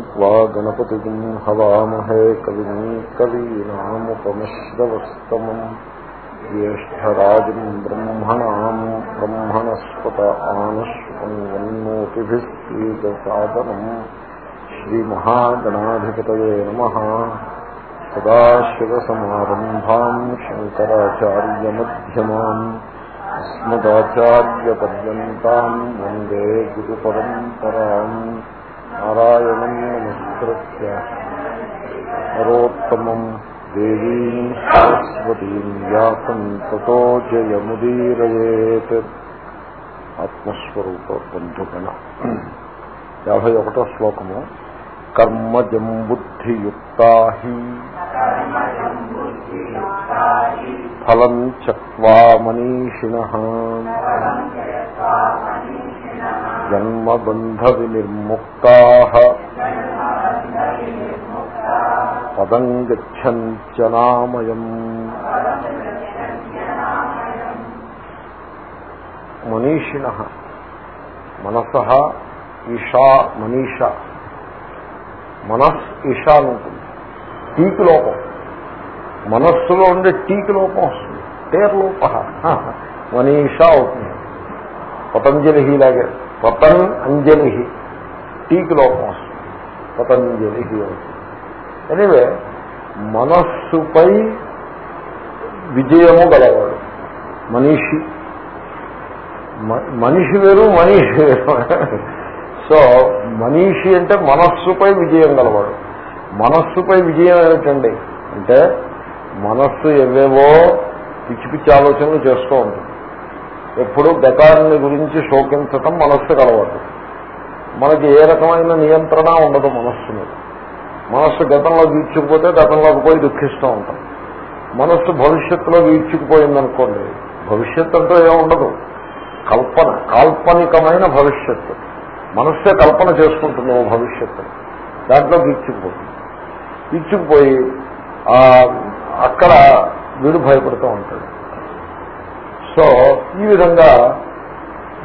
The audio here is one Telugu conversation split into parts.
त्वा गणपतिम् हवामहे कविम् कवीनामुपमिश्रवस्तमम् ज्येष्ठराजम् ब्रह्मणाम् ब्रह्मणस्पत आनश्वन्वन्नोतिभिः श्रीदसादनम् श्रीमहागणाधिपतये नमः सदाशिवसमारम्भाम् शङ्कराचार्यमध्यमाम् अस्मदाचार्यपर्यन्ताम् वन्दे गुरुपरम्पराम् నారాయణం నమస్కృత్య నరోత్తమం దేవీం సరస్వతీం వ్యాసం తతో జయముదీరేత్ ఆత్మస్వరూప బంధుగణ యాభై ఒకటో శ్లోకము కర్మజం బుద్ధియుక్త ఫలం చక్వా జన్మబంధ వినిర్ముక్తా పదం గచ్చంచనామయం మనీషిణ మనస ఈషా మనీష మనస్ ఈషా అని ఉంటుంది టీకి లోపం। మనస్సులో ఉండే టీకి లోపం వస్తుంది। టేర్ లోప మనీషా అవుతుంది। పతంజలి హీలాగే పతన్ అంజలి టీకి లోపం వస్తుంది. పతంజలి అవుతుంది ఎనివే మనస్సుపై విజయము గలవాడు. మనీషి. మనిషి వేరు మనీషి వేరు. సో మనీషి అంటే మనస్సుపై విజయం గలవాడు. మనస్సుపై విజయం ఏమిటండి? అంటే మనస్సు ఎవేవో పిచ్చి పిచ్చి ఆలోచనలు చేస్తూ ఉంటుంది. ఎప్పుడు గతాన్ని గురించి శోకించటం మనస్సు కలవదు. మనకి ఏ రకమైన నియంత్రణ ఉండదు మనస్సు మీద మనస్సు గతంలో వీడ్చుకుపోతే గతంలోకి పోయి దుఃఖిస్తూ ఉంటాం. మనస్సు భవిష్యత్తులో వీడ్చుకుపోయిందనుకోండి భవిష్యత్తు అంటూ ఏముండదు కల్పన కాల్పనికమైన భవిష్యత్తు. మనస్సే కల్పన చేసుకుంటుంది ఓ భవిష్యత్తు. దాంట్లో వీడ్చుకుపోతుంది. వీడ్చుకుపోయి అక్కడ వీడు భయపడుతూ ఉంటాడు. సో ఈ విధంగా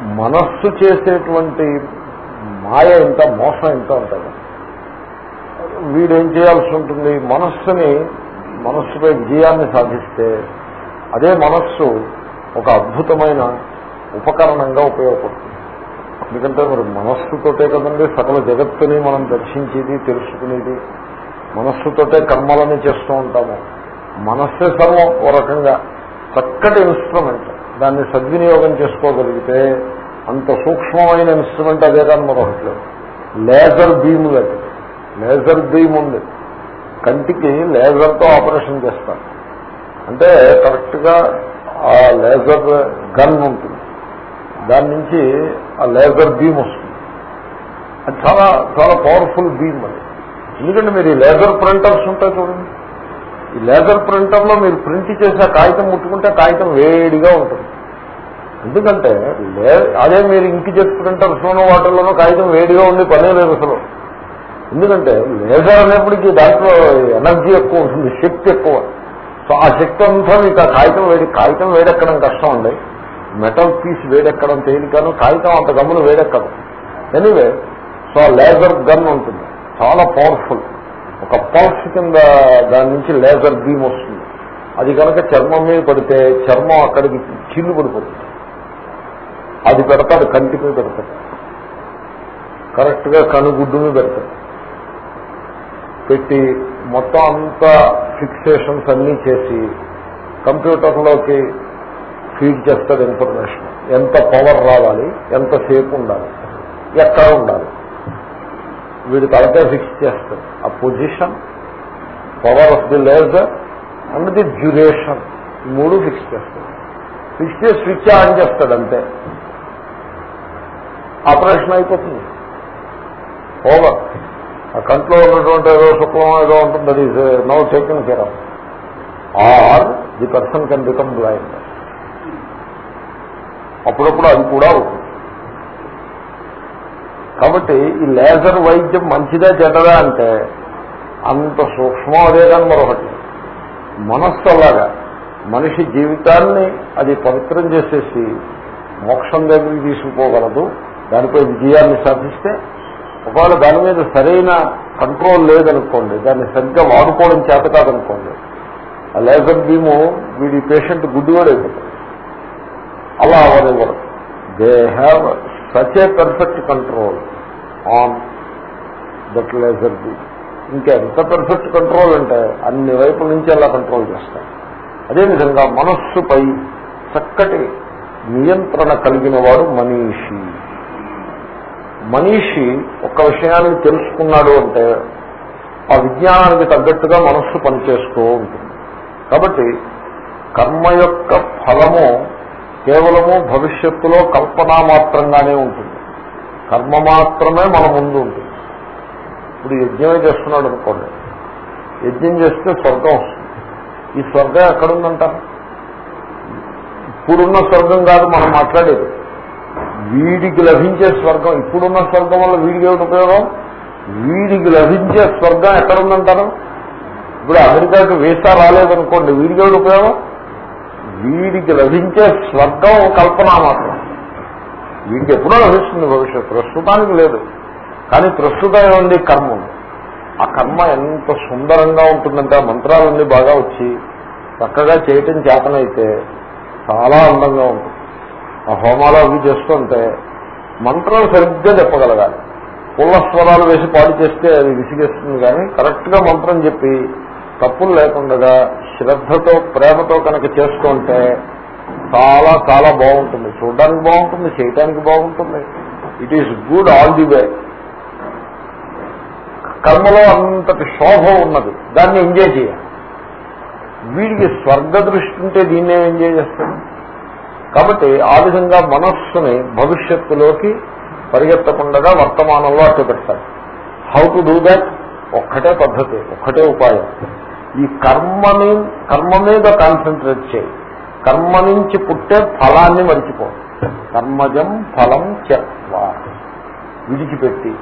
మనస్సు చేసేటువంటి మాయ ఎంత మోసం ఎంత ఉంటుంది. వీడేం చేయాల్సి ఉంటుంది? మనస్సుని మనస్సుపై విజయాన్ని సాధిస్తే అదే మనస్సు ఒక అద్భుతమైన ఉపకరణంగా ఉపయోగపడుతుంది. ఎందుకంటే మరి మనస్సుతోటే కదండి సకల జగత్తుని మనం దర్శించేది తెలుసుకునేది. మనస్సుతోటే కర్మలని చేస్తూ ఉంటాము. మనస్సే సర్వం ఓ రకంగా చక్కటి ఇన్స్ట్రుమెంట్ దాన్ని సద్వినియోగం చేసుకోగలిగితే అంత సూక్ష్మమైన ఇన్స్ట్రుమెంట్ అదే కానీ మరొకట్లేదు లేజర్ బీమ్ లేదు లేజర్ బీమ్ ఉంది. కంటికి లేజర్తో ఆపరేషన్ చేస్తారు. అంటే కరెక్ట్గా ఆ లేజర్ గన్ ఉంటుంది. దాని నుంచి ఆ లేజర్ బీమ్ వస్తుంది. అది చాలా చాలా పవర్ఫుల్ బీమ్ అది. ఎందుకంటే మీరు ఈ లేజర్ ప్రింటర్స్ ఉంటాయి చూడండి. ఈ లేజర్ ప్రింటర్లో మీరు ప్రింట్ చేసిన కాగితం ముట్టుకుంటే కాగితం వేడిగా ఉంటుంది. ఎందుకంటే అదే మీరు ఇంకిజెట్ ప్రింటర్స్లోనూ వాటర్లోనూ కాగితం వేడిగా ఉండి పనే లేదు అసలు. ఎందుకంటే లేజర్ అనేప్పటికీ దాంట్లో ఎనర్జీ ఎక్కువ ఉంటుంది శక్తి ఎక్కువ. సో ఆ శక్తి అంతా మీకు ఆ కాగితం వేడి కాగితం వేడెక్కడం కష్టం అండి. మెటల్ పీస్ వేడెక్కడం తేలికను కాగితం అంత గమ్మును వేడెక్కదు. ఎనీవే సో లేజర్ గన్ ఉంటుంది. చాలా పవర్ఫుల్. ఒక పల్స్ కింద దాని నుంచి లేజర్ బీమ్ వస్తుంది. అది కనుక చర్మం మీద పడితే చర్మం అక్కడికి చిల్లు పడిపోతుంది. అది పెడతాడు కంటి మీద పెడతాడు. కరెక్ట్గా కనుగుడ్డు మీద పెడతాడు. పెట్టి మొత్తం అంతా ఫిక్సేషన్స్ అన్నీ చేసి కంప్యూటర్లోకి ఫీడ్ చేస్తాడు ఇన్ఫర్మేషన్. ఎంత పవర్ రావాలి ఎంతసేపు ఉండాలి ఎక్కడ ఉండాలి. వీడు తలకే ఫిక్స్ చేస్తాడు. ఆ position power of the laser and the duration మూడు ఫిక్స్ చేస్తాడు. ఫిక్స్ చేసి స్విచ్ ఆన్ చేస్తాడు అంతే. ఆపరేషన్ అయిపోతుంది. ఓవర్ ఆ కంట్లో ఉన్నటువంటి ఏదో శుక్లం ఏదో ఉంటుంది అది no taking care of or the person can become blind అప్పుడప్పుడు అది కూడా అవుతుంది. కాబట్టి ఈ లేజర్ వైద్యం మంచిదా చెడ్డదా అంటే అంత సూక్ష్మం అదే కానీ మరొకటి. మనస్సు అలాగా. మనిషి జీవితాన్ని అది పవిత్రం చేసేసి మోక్షం దగ్గరికి తీసుకుపోగలదు. దానిపై విజయాన్ని సాధిస్తే ఒకవేళ దాని మీద సరైన కంట్రోల్ లేదనుకోండి దాన్ని సరిగ్గా వాడుకోవడం చేత కాదనుకోండి ఆ లేజర్ బీము వీడి పేషెంట్ గుడ్డివాడు అయిపోతాడు అలా అవరెవరు they have such a perfect control on that laser be ఇంకా ఎంత పర్ఫెక్ట్ కంట్రోల్ అంటే అన్ని వైపుల నుంచి అలా కంట్రోల్ చేస్తారు అదేవిధంగా మనస్సుపై చక్కటి నియంత్రణ కలిగిన వాడు మనీషి. మనీషి ఒక విషయాన్ని తెలుసుకున్నాడు అంటే ఆ విజ్ఞానానికి తగ్గట్టుగా మనస్సు పనిచేస్తూ ఉంటుంది. కాబట్టి కర్మ యొక్క ఫలము కేవలము భవిష్యత్తులో కల్పన మాత్రంగానే ఉంటుంది. కర్మ మాత్రమే మన ముందు ఉంటుంది. ఇప్పుడు యజ్ఞమే చేస్తున్నాడు అనుకోండి. యజ్ఞం చేస్తే స్వర్గం వస్తుంది. ఈ స్వర్గం ఎక్కడుందంటారు? ఇప్పుడున్న స్వర్గం కాదు మనం మాట్లాడేది. వీడికి లభించే స్వర్గం ఇప్పుడున్న స్వర్గం వల్ల వీడికి ఏమిటి ఉపయోగం? వీడికి లభించే స్వర్గం ఎక్కడుందంటారు? ఇప్పుడు అమెరికాకి వీసా రాలేదనుకోండి వీడికి ఏమిటి ఉపయోగం? వీడికి లభించే స్వర్గం కల్పన మాత్రం. వీడికి ఎప్పుడో లభిస్తుంది భవిష్యత్ ప్రస్తుతానికి లేదు. కానీ ప్రస్తుతం ఉంది కర్మ ఆ కర్మ ఎంత సుందరంగా ఉంటుందంటే ఆ మంత్రాలన్నీ బాగా వచ్చి చక్కగా చేయటం చేతనైతే చాలా అందంగా ఉంటుంది. ఆ హోమాలు అవి చేస్తుంటే మంత్రం సరిగ్గా చెప్పగలగాలి. పుల్ల స్వరాలు వేసి పాడు చేస్తే అది విసిగేస్తుంది కానీ కరెక్ట్గా మంత్రం చెప్పి తప్పులు లేకుండా శ్రద్ధతో ప్రేమతో కనుక చేసుకుంటే చాలా చాలా బాగుంటుంది. చూడడానికి బాగుంటుంది చేయటానికి బాగుంటుంది. It is good all the way కర్మలో అంతటి శోభ ఉన్నది. దాన్ని ఎంజాయ్ చేయాలి. వీడికి స్వర్గ దృష్టి ఉంటే దీన్నే ఎంజాయ్ చేస్తాడు కాబట్టి ఆ విధంగా మనస్సుని భవిష్యత్తులోకి పరిగెత్తకుండా వర్తమానంలో అట్టు పెడతారు హౌ టు డూ దాట్ ఒక్కటే పద్ధతి ఒక్కటే ఉపాయం. ఈ కర్మని కర్మ మీద కాన్సన్ట్రేట్ చేయి. కర్మ నుంచి పుట్టే ఫలాన్ని మరిచిపో. కర్మజం ఫలం చెత్వ విడిచిపెట్టి.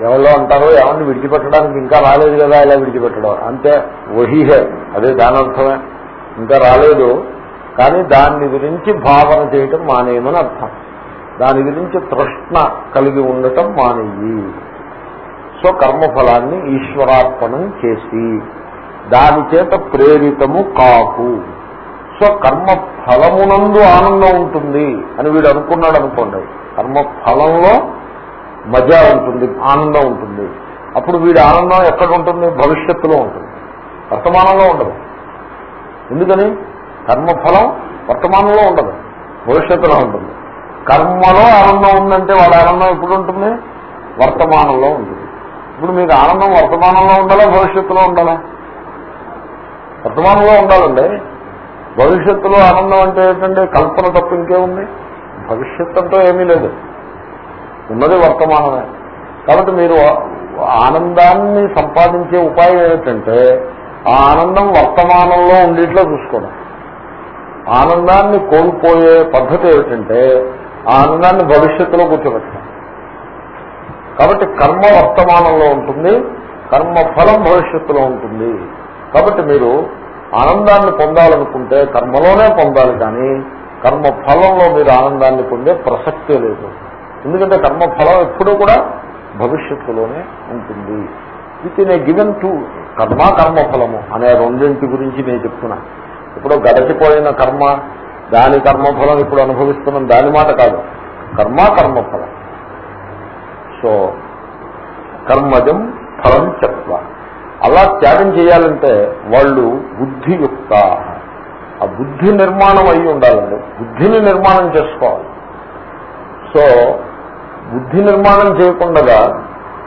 ఎవరో అంటారో ఏమన్నా విడిచిపెట్టడానికి ఇంకా రాలేదు కదా ఇలా విడిచిపెట్టడం. అంతే వహీహే అదే దాని అర్థమే. ఇంకా రాలేదు. కానీ దాని గురించి భావన చేయటం మానేయమని అర్థం. దాని గురించి తృష్ణ కలిగి ఉండటం మానేయి. సో కర్మఫలాన్ని ఈశ్వరార్పణం చేసి. దాని చేత ప్రేరితము కాకు. సో కర్మ ఫలమునందు ఆనందం ఉంటుంది అని వీడు అనుకున్నాడు అనుకోండి కర్మ ఫలంలో మజా ఉంటుంది ఆనందం ఉంటుంది. అప్పుడు వీడి ఆనందం ఎక్కడ ఉంటుంది? భవిష్యత్తులో ఉంటుంది. వర్తమానంలో ఉండదు. ఎందుకని? కర్మఫలం వర్తమానంలో ఉండదు. భవిష్యత్తులో ఉంటుంది. కర్మలో ఆనందం ఉందంటే వాడి ఆనందం ఎప్పుడు ఉంటుంది? వర్తమానంలో ఉంటుంది. ఇప్పుడు మీకు ఆనందం వర్తమానంలో ఉండాలా భవిష్యత్తులో ఉండాలా? వర్తమానంలో ఉండాలండి. భవిష్యత్తులో ఆనందం అంటే ఏంటంటే కల్పన తప్ప ఇంకేముంది? భవిష్యత్తు అంటూ ఏమీ లేదు. ఉన్నది వర్తమానమే. కాబట్టి మీరు ఆనందాన్ని సంపాదించే ఉపాయం ఏమిటంటే ఆ ఆనందం వర్తమానంలో ఉండేట్లో చూసుకోవడం. ఆనందాన్ని కోల్పోయే పద్ధతి ఏమిటంటే ఆ ఆనందాన్ని భవిష్యత్తులో కూర్చోబెట్టడం. కాబట్టి కర్మ వర్తమానంలో ఉంటుంది కర్మ ఫలం భవిష్యత్తులో ఉంటుంది. కాబట్టి మీరు ఆనందాన్ని పొందాలనుకుంటే కర్మలోనే పొందాలి కానీ కర్మ ఫలంలో మీరు ఆనందాన్ని పొందే ప్రసక్తే లేదు. ఎందుకంటే కర్మ ఫలం ఎప్పుడూ కూడా భవిష్యత్తులోనే ఉంటుంది. With in a given to కర్మ కర్మఫలము అనే రెండింటి గురించి నేను చెప్తున్నా. ఇప్పుడు గడచిపోయిన కర్మ దాని కర్మఫలం ఇప్పుడు అనుభవిస్తున్నాం దాని మాట కాదు. కర్మ కర్మఫలం సో కర్మజం ఫలం చెప్తాను అలా త్యాగం చేయాలంటే వాళ్ళు బుద్ధియుక్త. ఆ బుద్ధి నిర్మాణం అయి ఉండాలండి. బుద్ధిని నిర్మాణం చేసుకోవాలి. సో బుద్ధి నిర్మాణం చేయకుండా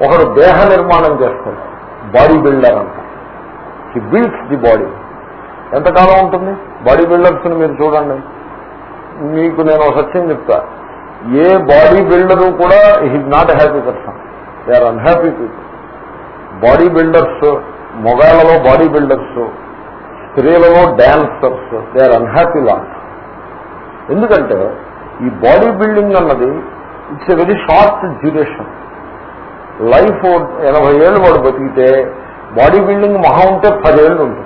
ఒకడు దేహ నిర్మాణం చేస్తాడు. బాడీ బిల్డర్ అంట. హీ బిల్డ్స్ ది బాడీ ఎంతకాలం ఉంటుంది? బాడీ బిల్డర్స్ని మీరు చూడండి. మీకు నేను ఒక సత్యం చెప్తా. ఏ బాడీ బిల్డరు కూడా he not happy person they are unhappy people body builders మొగాళ్ళలో body builders స్త్రీలలో dancers they are unhappy lot. ఎందుకంటే ఈ బాడీ బిల్డింగ్ అన్నది it's a very short duration. Life ఎనభై ఏళ్ళు వాడు బతికితే బాడీ బిల్డింగ్ మహా ఉంటే పదేళ్ళు ఉంటుంది.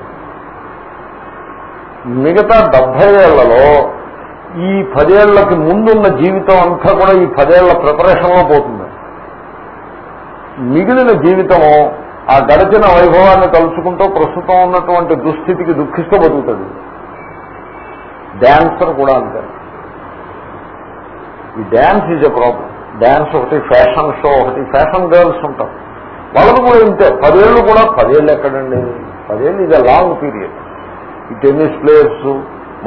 మిగతా డెబ్బై ఏళ్ళలో ఈ పదేళ్ళకి ముందున్న జీవితం అంతా కూడా ఈ పదేళ్ళ ప్రిపరేషన్లో పోతుంది. మిగిలిన జీవితము ఆ గడిచిన వైభవాన్ని తలుచుకుంటూ ప్రస్తుతం ఉన్నటువంటి దుస్థితికి దుఃఖిస్తూ బతుకుతుంది. డాన్సర్ కూడా అంతే. ఈ dance is a problem dance ఒకటి ఫ్యాషన్ షో ఒకటి ఫ్యాషన్ గర్ల్స్ ఉంటారు వాళ్ళకు కూడా ఇంతే. పదేళ్ళు కూడా పదేళ్ళు ఎక్కడండి? పదేళ్ళు ఇది లాంగ్ పీరియడ్ ఈ టెన్నిస్ ప్లేయర్స్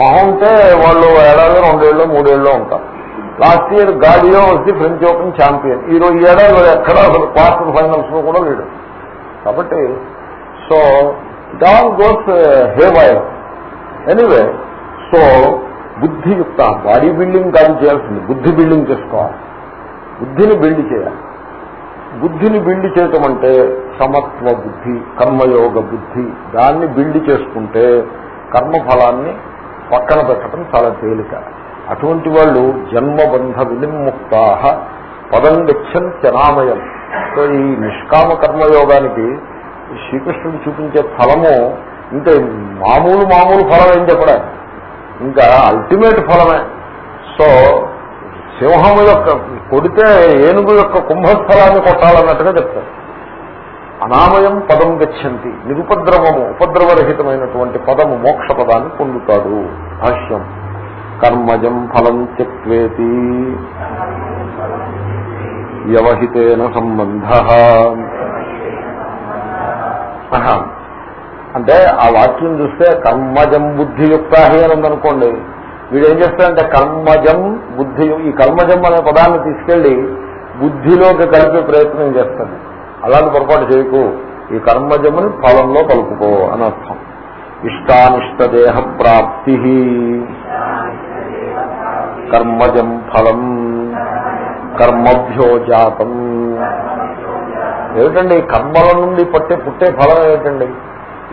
మహంటే వాళ్ళు ఏడాది రెండేళ్ళు మూడేళ్ళు ఉంటారు. లాస్ట్ ఇయర్ గాడియో వచ్చి ఫ్రెంచ్ ఓపెన్ ఛాంపియన్ ఈ రోజు ఏడాది ఎక్కడ అసలు క్వార్టర్ ఫైనల్స్లో కూడా లేడు. కాబట్టి so it all goes haywire anyway so బుద్ధియుక్త body building కాదు చేయాల్సింది. బుద్ధి బిల్డింగ్ చేసుకోవాలి. బుద్ధిని బిల్డ్ చేయాలి. బుద్ధిని బిల్డ్ చేయటం అంటే సమత్వ బుద్ధి కర్మయోగ బుద్ధి. దాన్ని బిల్డ్ చేసుకుంటే కర్మఫలాన్ని పక్కన పెట్టడం చాలా తేలిక. అటువంటి వాళ్ళు జన్మబంధ వినిముక్తా పదం గచ్చన్ చనామయం సో ఈ నిష్కామ కర్మయోగానికి శ్రీకృష్ణుడు చూపించే ఫలము ఇంకా మామూలు మామూలు ఫలం ఏం చెప్పడా ఇంకా అల్టిమేట్ ఫలమే. సో సింహము యొక్క కొడితే ఏనుగు యొక్క కుంభస్థలాన్ని కొట్టాలన్నట్టుగా చెప్తారు. అనామయం పదం గచ్చంతి నిరుపద్రవము ఉపద్రవరహితమైనటువంటి పదము మోక్ష పదాన్ని పొందుతాడు. భాష్యం. కర్మజం ఫలం చెక్వేతి వ్యవహితేన సంబంధ. అంటే ఆ వాక్యం చూస్తే కర్మజం బుద్ధియుక్త అని ఉందనుకోండి వీడు ఏం చేస్తాడంటే కర్మజం బుద్ధి ఈ కర్మజం అనే పదాన్ని తీసుకెళ్ళి బుద్ధిలోకి కలిపే ప్రయత్నం చేస్తాడు. అలాంటి పొరపాటు చేయకు. ఈ కర్మజముని ఫలంలో కలుపుకో అని అర్థం. ఇష్టానిష్ట దేహ ప్రాప్తి కర్మజం ఫలం కర్మభ్యో జాతం. ఏమిటండి? కర్మల నుండి పట్టే పుట్టే ఫలం ఏమిటండి?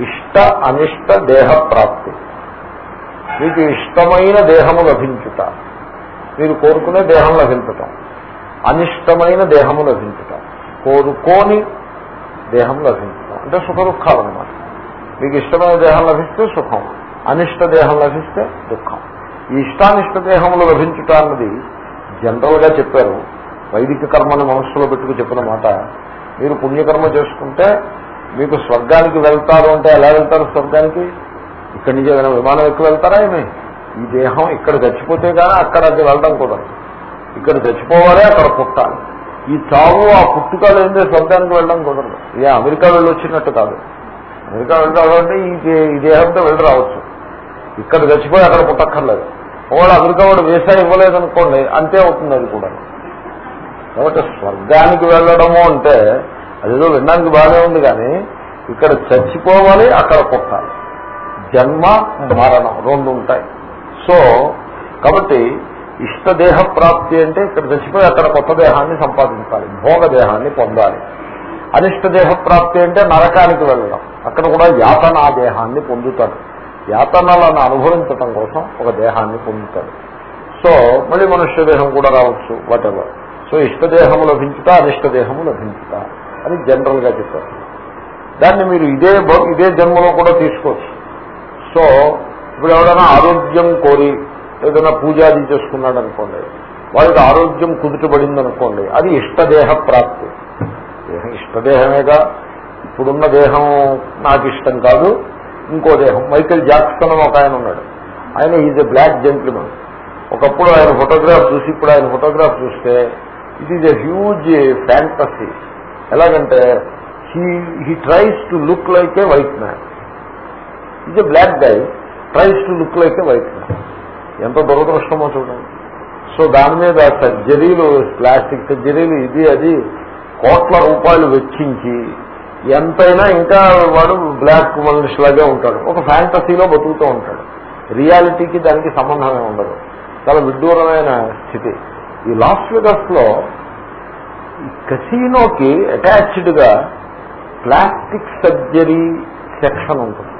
ఇష్ట అనిష్ట దేహ ప్రాప్తి. మీకు ఇష్టమైన దేహము లభించుట. మీరు కోరుకునే దేహం లభించటం. అనిష్టమైన దేహము లభించటం. కోరుకోని దేహం లభించటం. అంటే సుఖ దుఃఖాలు అన్నమాట. మీకు ఇష్టమైన దేహం లభిస్తే సుఖం. అనిష్ట దేహం లభిస్తే దుఃఖం. ఈ ఇష్టానిష్ట దేహములు లభించుట అన్నది జనరల్గా చెప్పారు. వైదిక కర్మని మనస్సులో పెట్టుకు చెప్పిన మాట. మీరు పుణ్యకర్మ చేసుకుంటే మీకు స్వర్గానికి వెళ్తారు అంటే ఎలా వెళ్తారు స్వర్గానికి? ఇక్కడి నుంచి ఏదైనా విమానం ఎక్కువ వెళ్తారా ఏమి? ఈ దేహం ఇక్కడ చచ్చిపోతే కానీ అక్కడ అది వెళ్ళడం కుదరదు ఇక్కడ చచ్చిపోవాలి అక్కడ పుట్టాలి. ఈ చావు ఆ పుట్టుక లేదే స్వర్గానికి వెళ్ళడం కుదరదు. ఇదే అమెరికా వెళ్ళి వచ్చినట్టు కాదు. అమెరికా వెళ్ళాలంటే ఈ ఈ దేహంతో వెళ్ళి రావచ్చు. ఇక్కడ చచ్చిపోయి అక్కడ పుట్టక్కర్లేదు. ఒకవేళ అమెరికా వాడు వేసా ఇవ్వలేదనుకోండి అంతే అవుతుంది అది కూడా. కాబట్టి స్వర్గానికి వెళ్ళడము అంటే అదేదో వినడానికి బాగానే ఉంది కానీ ఇక్కడ చచ్చిపోవాలి అక్కడ పుట్టాలి. జన్మ మరణం రెండు ఉంటాయి. సో కాబట్టి ఇష్టదేహ ప్రాప్తి అంటే ఇక్కడ చచ్చిపోయి అక్కడ కొత్త దేహాన్ని సంపాదించాలి భోగ దేహాన్ని పొందాలి. అనిష్ట దేహ ప్రాప్తి అంటే నరకానికి వెళ్ళడం. అక్కడ కూడా యాతనా దేహాన్ని పొందుతాడు. యాతనలను అనుభవించటం కోసం ఒక దేహాన్ని పొందుతాడు. సో మళ్ళీ మనుష్య దేహం కూడా రావచ్చు వాటెవర్ సో ఇష్టదేహము లభించుట అనిష్టదేహము లభించుట అని జనరల్గా చెప్పారు. దాన్ని మీరు ఇదే ఇదే జన్మలో కూడా తీసుకోవచ్చు. సో ఇప్పుడు ఎవరైనా ఆరోగ్యం కోరి ఏదైనా పూజాది చేసుకున్నాడు అనుకోండి వాడికి ఆరోగ్యం కుదుటబడింది అనుకోండి అది ఇష్టదేహ ప్రాప్తి. ఇష్టదేహమేగా ఇప్పుడున్న దేహం నాకు ఇష్టం కాదు ఇంకో దేహం. మైకేల్ జాక్సన్ ఒక ఆయన ఉన్నాడు. ఆయన ఈజ్ ఎ బ్లాక్ జెంట్లిమన్. ఒకప్పుడు ఆయన ఫోటోగ్రాఫ్ చూసి ఇప్పుడు ఆయన ఫోటోగ్రాఫ్ చూస్తే it is a huge fantasy ఎలాగంటే he he tries to look like a white man is a black guy tries to look like a white man ఎంత దురదృష్టమో చూడండి. సో దాని మీద సర్జరీలు ప్లాస్టిక్ సర్జరీలు ఇది అది కోట్ల రూపాయలు వెచ్చించి ఎంతైనా ఇంకా వాడు బ్లాక్ మనిషిలాగే ఉంటాడు. ఒక ఫ్యాంటసీలో బతుకుతూ ఉంటాడు. రియాలిటీకి దానికి సంబంధమే ఉండదు. చాలా విడ్డూరమైన స్థితి. ఈ లాస్ వెగస్లో కసీనోకి అటాచ్డ్గా ప్లాస్టిక్ సర్జరీ సెక్షన్ ఉంటుంది.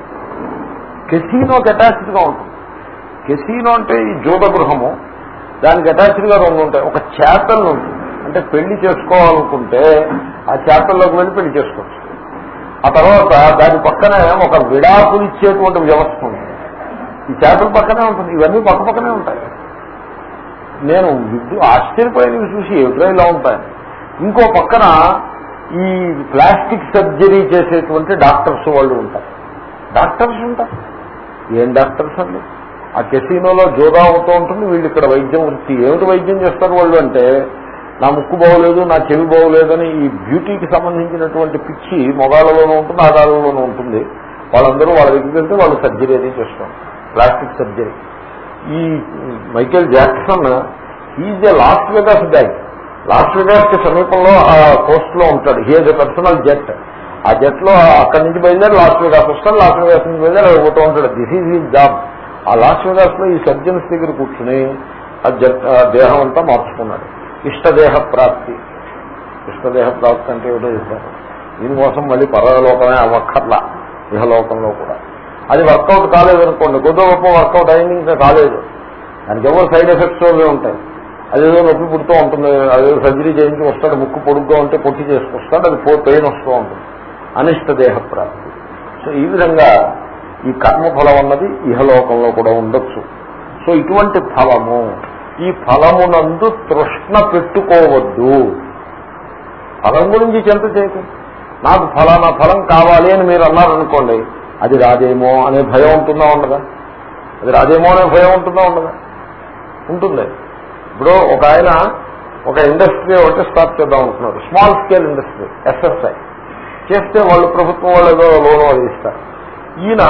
కెసీనోకి అటాచ్డ్గా ఉంటుంది. కెసీనో అంటే ఈ జూద గృహము దానికి అటాచ్డ్గా రెండు ఉంటాయి. ఒక చేతల్ ఉంటుంది. అంటే పెళ్ళి చేసుకోవాలనుకుంటే ఆ చేతల్లోకి వెళ్ళి పెళ్ళి చేసుకోవచ్చు. ఆ తర్వాత దాని పక్కనే ఒక విడాకులు ఇచ్చేటువంటి వ్యవస్థ ఉంటుంది. ఈ చేతల పక్కనే ఉంటుంది. ఇవన్నీ పక్క పక్కనే ఉంటాయి. నేను విద్యు ఆశ్చర్యపోయినవి చూసి ఏమిటో ఇలా ఉంటాయి? ఇంకో పక్కన ఈ ప్లాస్టిక్ సర్జరీ చేసేటువంటి డాక్టర్స్ వాళ్ళు ఉంటారు. డాక్టర్స్ ఉంటారు. ఏం డాక్టర్స్ అండి? ఆ కెసినోలో జోదా అవుతూ ఉంటుంది. వీళ్ళు ఇక్కడ వైద్యం వృత్తి. ఏమిటి వైద్యం చేస్తారు వాళ్ళు అంటే నా ముక్కు బాగోలేదు నా చెవి బాగోలేదని ఈ బ్యూటీకి సంబంధించినటువంటి పిచ్చి మొగాళ్ళలోనూ ఉంటుంది ఆధారంలోనూ ఉంటుంది. వాళ్ళందరూ వాళ్ళ దగ్గరికి వెళ్తే వాళ్ళు సర్జరీ అది చేస్తాం ప్లాస్టిక్ సర్జరీ. ఈ Michael Jackson is a Las Vegas guy Las వెగాస్కి సమీపంలో ఆ కోస్ట్లో ఉంటాడు హీజ్ ఎ పర్సనల్ జెట్ ఆ జెట్లో అక్కడి నుంచి బయలుదేరి లాస్ట్ వెగాస్ వస్తాడు. లాస్ట్ వెగాస్ నుంచి బయలుదేరి పోతూ ఉంటాడు. దిస్ ఈజ్ హీజ్ జాబ్ ఆ లాస్ట్ వెగాస్లో ఈ సర్జన్స్ దగ్గర కూర్చుని ఆ జట్ ఆ దేహం అంతా మార్చుకున్నాడు. ఇష్టదేహ ప్రాప్తి. ఇష్టదేహ ప్రాప్తి అంటే ఏమిటో చెప్తారు. దీనికోసం మళ్ళీ పరలోకమే అవ్వక్కర్లా. ఇహలోకంలో కూడా. అది వర్కౌట్ కాలేదనుకోండి కొద్ది గొప్ప వర్కౌట్ అయింది ఇంకా కాలేదు. దానికి ఎవరు సైడ్ ఎఫెక్ట్స్ అవి ఉంటాయి. అదేదో నొప్పి పుడుతూ ఉంటుంది. అదేదో సర్జరీ చేయించి వస్తాడు. ముక్కు పొడుగ్గా ఉంటే పొట్టి చేసుకొస్తాడు అది పో పెయిన్ వస్తూ ఉంటుంది. అనిష్ట దేహ ప్రాప్తి. సో ఈ విధంగా ఈ కర్మఫలం అన్నది ఇహలోకంలో కూడా ఉండొచ్చు. సో ఇటువంటి ఫలము ఈ ఫలమునందు తృష్ణ పెట్టుకోవద్దు. ఫలం గురించి చింత చేయకు. నాకు ఫలానా ఫలం కావాలి అని మీరు అన్నారనుకోండి అది రాదేమో అనే భయం ఉంటుందా ఉండదా? అది రాదేమో అనే భయం ఉంటుందా ఉండదా? ఉంటుంది. ఇప్పుడు ఒక ఆయన ఒక ఇండస్ట్రీ ఒకటి స్టార్ట్ చేద్దాం అనుకున్నారు. స్మాల్ స్కేల్ ఇండస్ట్రీ ఎస్ఎస్ఐ చేస్తే వాళ్ళు ప్రభుత్వం వాళ్ళు ఏదో లోన్ అది ఇస్తారు. ఈయన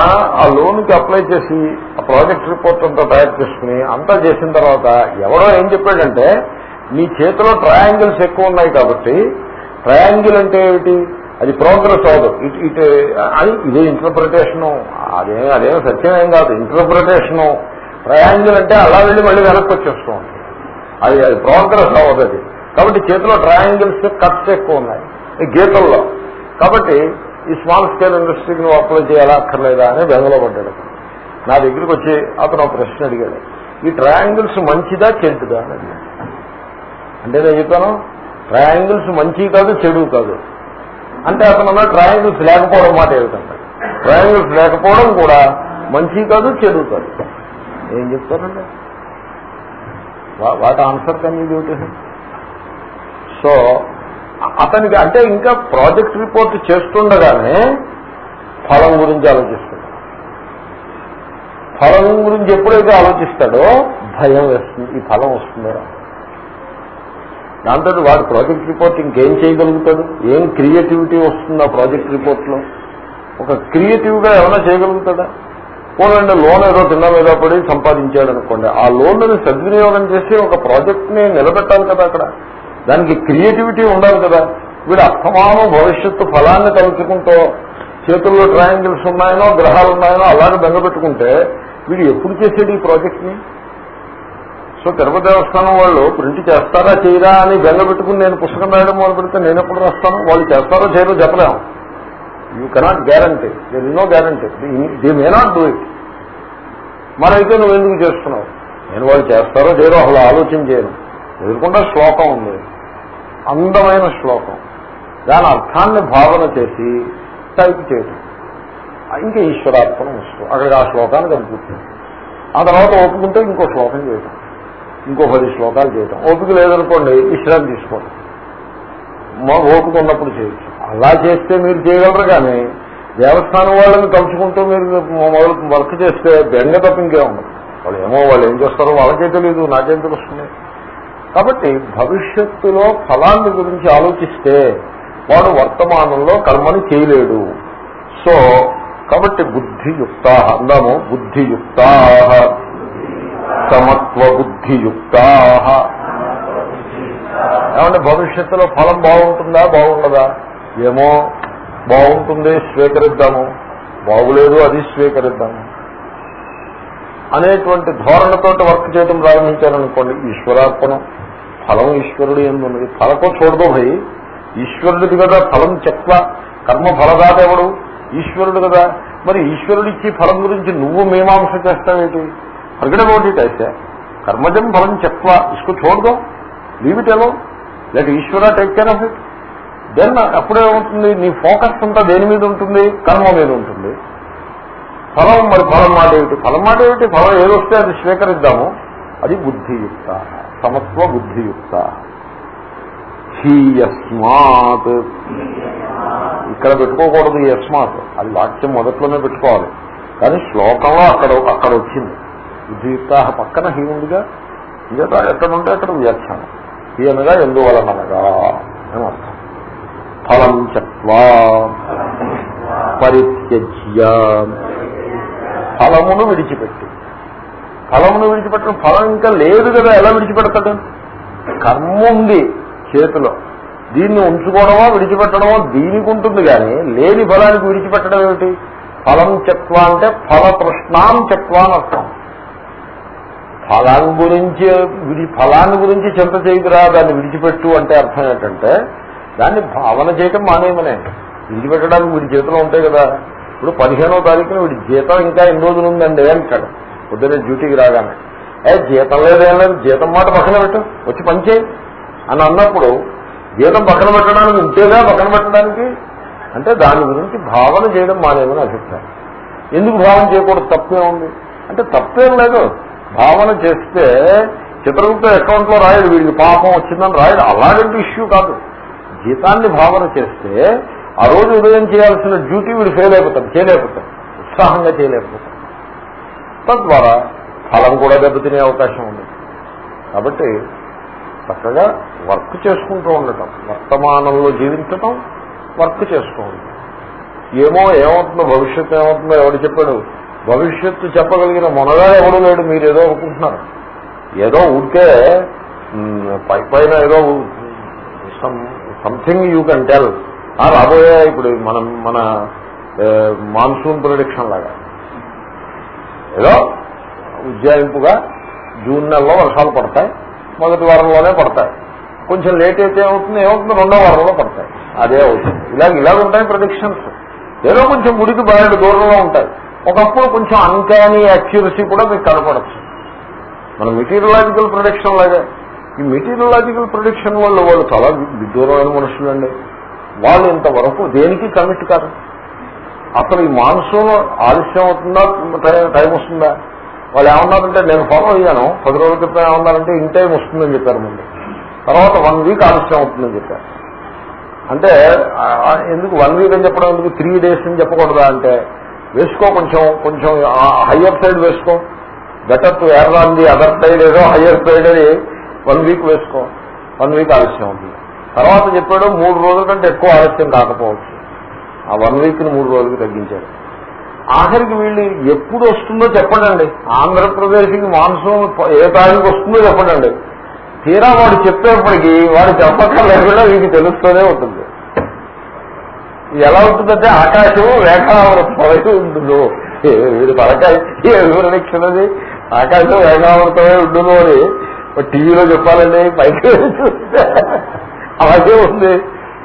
ఆ లోన్కి అప్లై చేసి ఆ ప్రాజెక్ట్ రిపోర్ట్ అంతా తయారు చేసుకుని అంతా చేసిన తర్వాత ఎవరో ఏం చెప్పాడంటే మీ చేతిలో ట్రయాంగిల్స్ ఎక్కువ ఉన్నాయి కాబట్టి ట్రయాంగిల్ అంటే ఏమిటి? అది ప్రోగ్రెస్ అవ్వదు. ఇటు ఇటు అని ఇదే ఇంటర్ప్రిటేషను అదే అదేం సత్యమేం కాదు. ఇంటర్ప్రిటేషను ట్రయాంగిల్ అంటే అలా వెళ్ళి మళ్ళీ వెనక్కి వచ్చేస్తూ ఉంటుంది. అది అది ప్రోగ్రెస్ అవ్వదు అది. కాబట్టి చేతిలో ట్రయాంగిల్స్ కట్స్ ఎక్కువ ఉన్నాయి. ఈ గీతల్లో. కాబట్టి ఈ స్మాల్ స్కేల్ ఇండస్ట్రీకి నువ్వు అప్లై చేయాలా అక్కర్లేదా అని బెంగలో పడ్డాడు. నా దగ్గరికి వచ్చి అతను ఒక ప్రశ్న అడిగాడు. ఈ ట్రయాంగిల్స్ మంచిదా చెడుదా అని అంటే నేను చెప్పాను ట్రయాంగిల్స్ మంచి కాదు చెడు కాదు. అంటే అతను అన్న ట్రయాంగిల్స్ లేకపోవడం మాట ఏమిటంటే? ట్రయాంగిల్స్ లేకపోవడం కూడా మంచి కాదు చెడు కాదు. ఏం చెప్తారండి? వాటి ఆన్సర్ కానీ డ్యూటీ సో అతనికి అంటే ఇంకా ప్రాజెక్ట్ రిపోర్ట్ చేస్తుండగానే ఫలం గురించి ఆలోచిస్తాడు. ఫలం గురించి ఎప్పుడైతే ఆలోచిస్తాడో భయం వేస్తుంది ఈ ఫలం వస్తుందా. దాంతో వాడు ప్రాజెక్ట్ రిపోర్ట్ ఇంకేం చేయగలుగుతాడు? ఏం క్రియేటివిటీ వస్తుంది ఆ ప్రాజెక్ట్ రిపోర్ట్లో? ఒక క్రియేటివ్గా ఏమైనా చేయగలుగుతాడా? పోలండి లోన్ ఏదో తిన్న మీద పడి సంపాదించాడు అనుకోండి ఆ లోన్ని సద్వినియోగం చేసి ఒక ప్రాజెక్ట్ని నిలబెట్టాలి కదా అక్కడ. దానికి క్రియేటివిటీ ఉండాలి కదా. వీడు అస్తమానం భవిష్యత్తు ఫలాన్ని తలుచుకుంటూ చేతుల్లో ట్రయాంగిల్స్ ఉన్నాయనో గ్రహాలు ఉన్నాయనో అలాగే బెంగపెట్టుకుంటే వీడు ఎప్పుడు చేసేది ఈ ప్రాజెక్ట్ని? సో తిరుపతి దేవస్థానం వాళ్ళు ప్రింట్ చేస్తారా చేయరా అని బెంగపెట్టుకుని నేను పుస్తకం రాయడం మొదలు పెడితే నేను ఎప్పుడు రాస్తాను? వాళ్ళు చేస్తారో చేయరో చెప్పలేము. You cannot guarantee there is no guarantee they may not do it మరైతే నువ్వు ఎందుకు చేస్తున్నావు? నేను వాళ్ళు చేస్తారో చేయరో అసలు ఆలోచన చేయను. ఎదుర్కొంటే శ్లోకం ఉంది. అందమైన శ్లోకం. దాని అర్థాన్ని భావన చేసి టైప్ చేయటం. ఇంకా ఈశ్వరార్పణం వస్తుంది. అక్కడికి ఆ శ్లోకాన్ని కనిపిస్తుంది ఆ తర్వాత ఒప్పుకుంటే ఇంకో శ్లోకం చేయటం. ఇంకో పది శ్లోకాలు చేయటం. ఓపిక లేదనుకోండి విశ్రాంతి తీసుకోండి. ఓపిక ఉన్నప్పుడు చేయొచ్చు. అలా చేస్తే మీరు చేయగలరు కానీ దేవస్థానం వాళ్ళని తలుచుకుంటూ మీరు మొదలు వర్క్ చేస్తే బెంగ తప్ప ఇంకే ఉండదు. వాళ్ళు ఏమో వాళ్ళు ఏం చేస్తారో వాళ్ళకే తెలియదు నాకేం తెలుస్తుంది. కాబట్టి భవిష్యత్తులో ఫలాన్ని గురించి ఆలోచిస్తే వాడు వర్తమానంలో కర్మని చేయలేడు. సో కాబట్టి బుద్ధియుక్త అందాము బుద్ధియుక్త సమత్వబుద్ధియుక్త. ఏమంటే భవిష్యత్తులో ఫలం బాగుంటుందా బాగుండదా? ఏమో బాగుంటుంది స్వీకరిద్దాము. బాగులేదు అది స్వీకరిద్దాము. అనేటువంటి ధోరణతో వర్క్ చేయడం ప్రారంభించారనుకోండి ఈశ్వరార్పణం ఫలం ఈశ్వరుడు ఎందున్నది? ఫలకో చూడదు భయ్. ఈశ్వరుడిది కదా ఫలం చెక్క కర్మ ఫలదాత ఎవడు? ఈశ్వరుడు కదా. మరి ఈశ్వరుడిచ్చి ఫలం గురించి నువ్వు మీమాంస చేస్తావేటి? ఫర్గెట్ అయితే కర్మజం ఫలం చెత్వ ఇసుకు చూడదు లీవ్ ఇట్ లేక Ishwara take care of it then అప్పుడేమవుతుంది నీ ఫోకస్ అంతా దేని మీద ఉంటుంది? కర్మ మీద ఉంటుంది. ఫలం మరి ఫలం మాట ఏమిటి? ఫలం మాట ఏమిటి? ఫలం ఏదొస్తే అది స్వీకరిద్దాము. అది బుద్ధియుక్త. సమత్వ బుద్ధియుక్త. హీయస్మాత్. ఇక్కడ పెట్టుకోకూడదు ఈ యస్మాత్. అది వాక్యం మొదట్లోనే పెట్టుకోవాలి. కానీ శ్లోకంలో అక్కడ అక్కడ వచ్చింది. బుద్ధియుక్త పక్కన హీ ఉందిగా ఇంకేత ఎక్కడ ఉంటే అక్కడ వ్యాఖ్యానం. హీ అనగా ఎందువలనగా అని అర్థం. ఫలం చత్వా పరిత్యజ్య. ఫలమును విడిచిపెట్టి. ఫలమును విడిచిపెట్టడం ఫలం ఇంకా లేదు కదా ఎలా విడిచిపెడతాడు? కర్మ ఉంది చేతిలో. దీన్ని ఉంచుకోవడమో విడిచిపెట్టడమో దీనికి ఉంటుంది కానీ లేని ఫలానికి విడిచిపెట్టడం ఏమిటి? ఫలం చెత్వ అంటే ఫల తృష్ణాం చెత్వ అని అర్థం. ఫలాన్ని గురించి విడి ఫలాన్ని గురించి చింత చేయకురా దాన్ని విడిచిపెట్టు అంటే అర్థం ఏంటంటే దాన్ని భావన చేయటం మానేయమనే. విడిచిపెట్టడానికి వీడి చేతిలో ఉంటాయి కదా. ఇప్పుడు పదిహేనో తారీఖున వీడి జీతం ఇంకా ఎన్ని రోజులు ఉందండి అంటాడు. పొద్దున్నే డ్యూటీకి రాగానే. ఏ జీతం లేదేం లేదు జీతం మాట పక్కన పెట్టు వచ్చి పనిచేయి అని అన్నప్పుడు జీతం పక్కన పెట్టడానికి ఉంటేదా పక్కన పెట్టడానికి? అంటే దాని గురించి భావన చేయడం మానేమని అభిప్రాయం. ఎందుకు భావన చేయకూడదు? తప్పే ఉంది. అంటే తప్పేం లేదు. భావన చేస్తే చిత్రగుప్త అకౌంట్లో రాయడు వీడికి పాపం వచ్చిందని రాయడు. అలాంటి ఇష్యూ కాదు. జీతాన్ని భావన చేస్తే ఆ రోజు ఉదయం చేయాల్సిన డ్యూటీ వీడు ఫెయిల్ అయిపోతాడు చేయలేకపోతాడు. ఉత్సాహంగా చేయలేకపోతాడు. తద్వారా ఫలం కూడా దెబ్బతినే అవకాశం ఉంది. కాబట్టి చక్కగా వర్క్ చేసుకుంటూ ఉండటం వర్తమానంలో జీవించటం వర్క్ చేసుకోండి ఏమో ఏమవుతుందో భవిష్యత్తు ఏమవుతుందో ఎవడు చెప్పాడు? భవిష్యత్తు చెప్పగలిగిన మొనగా ఎవడు లేడు మీరు ఏదో అనుకుంటున్నారు. ఏదో ఉంటే పై పైన ఏదో సంథింగ్ యూ కెన్ టెల్ ఆ రాబోయే ఇప్పుడు మనం మన మాన్సూన్ ప్రొడిక్షన్ లాగా. ఏదో ఉజ్జాయింపుగా జూన్ నెలలో వర్షాలు పడతాయి మొదటి వారంలోనే పడతాయి. కొంచెం లేట్ అయితే ఏమవుతుంది? ఏమవుతుంది? రెండో వారంలో పడతాయి. అదే అవుతుంది. ఇలాగ ఇలాగ ఉంటాయి ప్రొడిక్షన్స్ ఏదో కొంచెం గుడికి బయట దూరంలో ఉంటాయి. ఒకప్పుడు కొంచెం అన్కానీ అక్యూరసీ కూడా మీకు కనపడచ్చు. మన మెటీరియలాజికల్ ప్రొడిక్షన్ లాగే. ఈ మెటీరియలాజికల్ ప్రొడిక్షన్ వాళ్ళు వాళ్ళు చాలా విదూరమైన మనుషులండి. వాళ్ళు ఇంతవరకు దేనికి కమిట్ కాదు అసలు ఈ మాన్సూన్ ఆలస్యం అవుతుందా టైం వస్తుందా? వాళ్ళు ఏమన్నారంటే నేను ఫాలో అయ్యాను. పది రోజుల క్రితం ఏమన్నారంటే ఇన్ టైం వస్తుందని చెప్పారు ముందు. తర్వాత వన్ వీక్ ఆలస్యం అవుతుందని చెప్పారు. అంటే ఎందుకు వన్ వీక్ అని చెప్పడం ఎందుకు? త్రీ డేస్ అని చెప్పకూడదా అంటే వేసుకో కొంచెం కొంచెం హయ్యర్ సైడ్ వేసుకో. బెటర్ టు ఎర్ర అంది అదర్ సైడ్ ఏదో హయ్యర్ సైడ్ అని వన్ వీక్ వేసుకో. వన్ వీక్ ఆలస్యం అవుతుంది. తర్వాత చెప్పాడు మూడు రోజుల కంటే ఎక్కువ ఆలస్యం కాకపోవచ్చు. ఆ వన్ వీక్ని మూడు రోజులకు తగ్గించాడు. ఆఖరికి వీళ్ళు ఎప్పుడు వస్తుందో చెప్పండి ఆంధ్రప్రదేశ్కి మాన్సూన్ ఏ తారీఖు వస్తుందో చెప్పండి తీరా వాడు చెప్పేప్పటికీ వాడు చెప్పక్కర్లేకుండా వీడికి తెలుస్తూనే ఉంటుంది. ఎలా ఉంటుందంటే ఆకాశం రేఖావృతమై ఉండును. వీడు తలకాయ వివరణిక్షణది ఆకాశం రేఖావృతమై ఉండును అని టీవీలో చెప్పాలండి పైకి అలాగే ఉంది.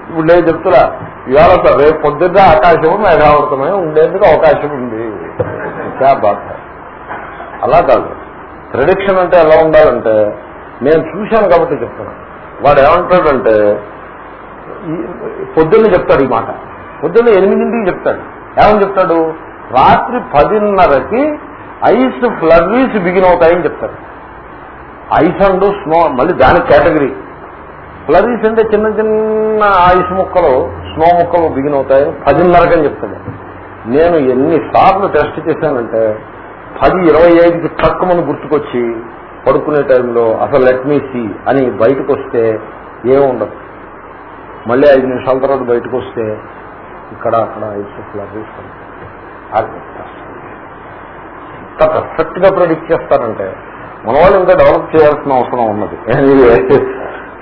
ఇప్పుడు నేను చెప్తున్నా ఇవాళ రేపు పొద్దున్న ఆకాశము మేఘావృతమై ఉండేందుకు అవకాశం ఉంది. అలా కాదు. ప్రిడిక్షన్ అంటే ఎలా ఉండాలంటే నేను చూశాను కాబట్టి చెప్తున్నాను వాడు ఏమంటాడంటే పొద్దున్న చెప్తాడు ఈ మాట. పొద్దున్న ఎనిమిదింటికి చెప్తాడు. ఏమని చెప్తాడు? రాత్రి పదిన్నరకి ఐస్ ఫ్లర్వీస్ బిగిన్ అవుతాయని చెప్తాడు. ఐస్ అండ్ స్నో మళ్ళీ దాని కేటగిరీ. ఫ్లరీస్ అంటే చిన్న చిన్న ఐస్ ముక్కలు స్నో ముక్కలు బిగిన్ అవుతాయి పదిన్నరకని చెప్తాడు. నేను ఎన్నిసార్లు టెస్ట్ చేశానంటే పది ఇరవై ఐదుకి తక్కువని గుర్తుకొచ్చి పడుకునే టైంలో అసలు లెట్ మీ సీ అని బయటకు వస్తే ఏముండదు. మళ్ళీ ఐదు నిమిషాల తర్వాత బయటకు వస్తే ఇక్కడ అక్కడ ఐస్ ఎంత పర్ఫెక్ట్గా ప్రెడిక్ట్ చేస్తారంటే మన వాళ్ళు ఇంకా డెవలప్ చేయాల్సిన అవసరం ఉన్నది.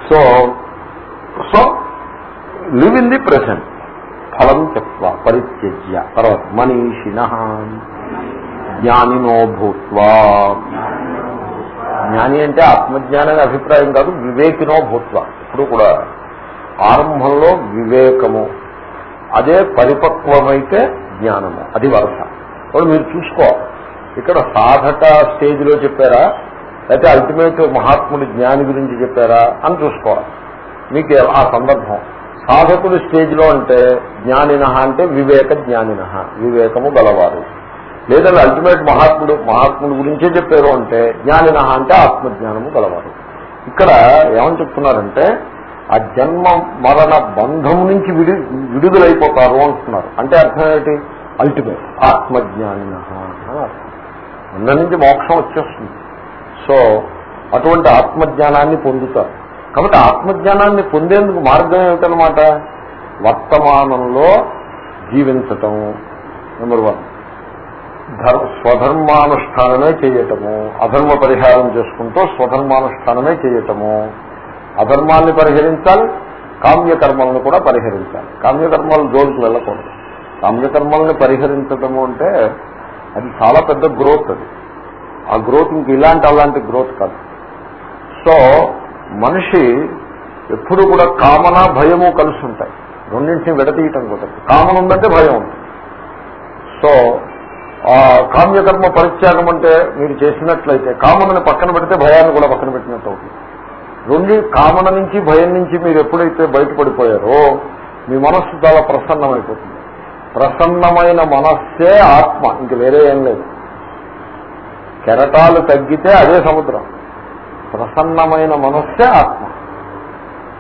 So so live in the present ఫలం చెప్తా పరిత్యజ్య. తర్వాత మనీషిణ. జ్ఞానినో భూత్వా. జ్ఞాని అంటే ఆత్మజ్ఞానం అభిప్రాయం కాదు వివేకినో భూత్వ. ఇప్పుడు కూడా ఆరంభంలో వివేకము అదే పరిపక్వమైతే జ్ఞానము. అది వరస. ఇప్పుడు మీరు చూసుకో. ఇక్కడ సాధక స్టేజ్లో చెప్పారా? అయితే అల్టిమేట్ మహాత్ముడి జ్ఞాని గురించి చెప్పారా? అని చూసుకోవాలి మీకు ఆ సందర్భం. సాధకుడి స్టేజ్లో అంటే జ్ఞానిన అంటే వివేక జ్ఞానిన వివేకము గలవారు. లేదంటే అల్టిమేట్ మహాత్ముడు మహాత్ముడి గురించే చెప్పారు అంటే జ్ఞానిన అంటే ఆత్మజ్ఞానము గలవారు. ఇక్కడ ఏమని చెప్తున్నారంటే ఆ జన్మ మరణ బంధం నుంచి విడి విడుదలైపోతారు అంటున్నారు. అంటే అర్థం ఏంటి? అల్టిమేట్ ఆత్మజ్ఞాని అందరి నుంచి మోక్షం వచ్చేస్తుంది. సో అటువంటి ఆత్మజ్ఞానాన్ని పొందుతారు. కాబట్టి ఆత్మజ్ఞానాన్ని పొందేందుకు మార్గం ఏమిటనమాట వర్తమానంలో జీవించటం. నెంబర్ వన్ స్వధర్మానుష్ఠానమే చేయటము. అధర్మ పరిహారం చేసుకుంటూ స్వధర్మానుష్ఠానమే చేయటము. అధర్మాల్ని పరిహరించాలి కామ్యకర్మలను కూడా పరిహరించాలి. కామ్యకర్మలు జోలికి వెళ్ళకూడదు. కామ్యకర్మల్ని పరిహరించటము అంటే అది చాలా పెద్ద గ్రోత్ అది. ఆ గ్రోత్ ఇంక ఇలాంటి అలాంటి గ్రోత్ కాదు. సో మనిషి ఎప్పుడు కూడా కామన భయము కలిసి ఉంటాయి. రెండింటిని విడతీయటం కుదరదు. కామన్ ఉందంటే భయం ఉంటుంది. సో కామ్యకర్మ పరిత్యాగం అంటే మీరు చేసినట్లయితే కామనని పక్కన పెడితే భయాన్ని కూడా పక్కన పెట్టినట్టు అవుతుంది. రెండు కామన నుంచి భయం నుంచి మీరు ఎప్పుడైతే బయటపడిపోయారో మీ మనస్సు చాలా ప్రసన్నమైపోతుంది. ప్రసన్నమైన మనస్సే ఆత్మ ఇంక వేరే ఏం లేదు. కెరటాలు తగ్గితే అదే సముద్రం. ప్రసన్నమైన మనస్సే ఆత్మ.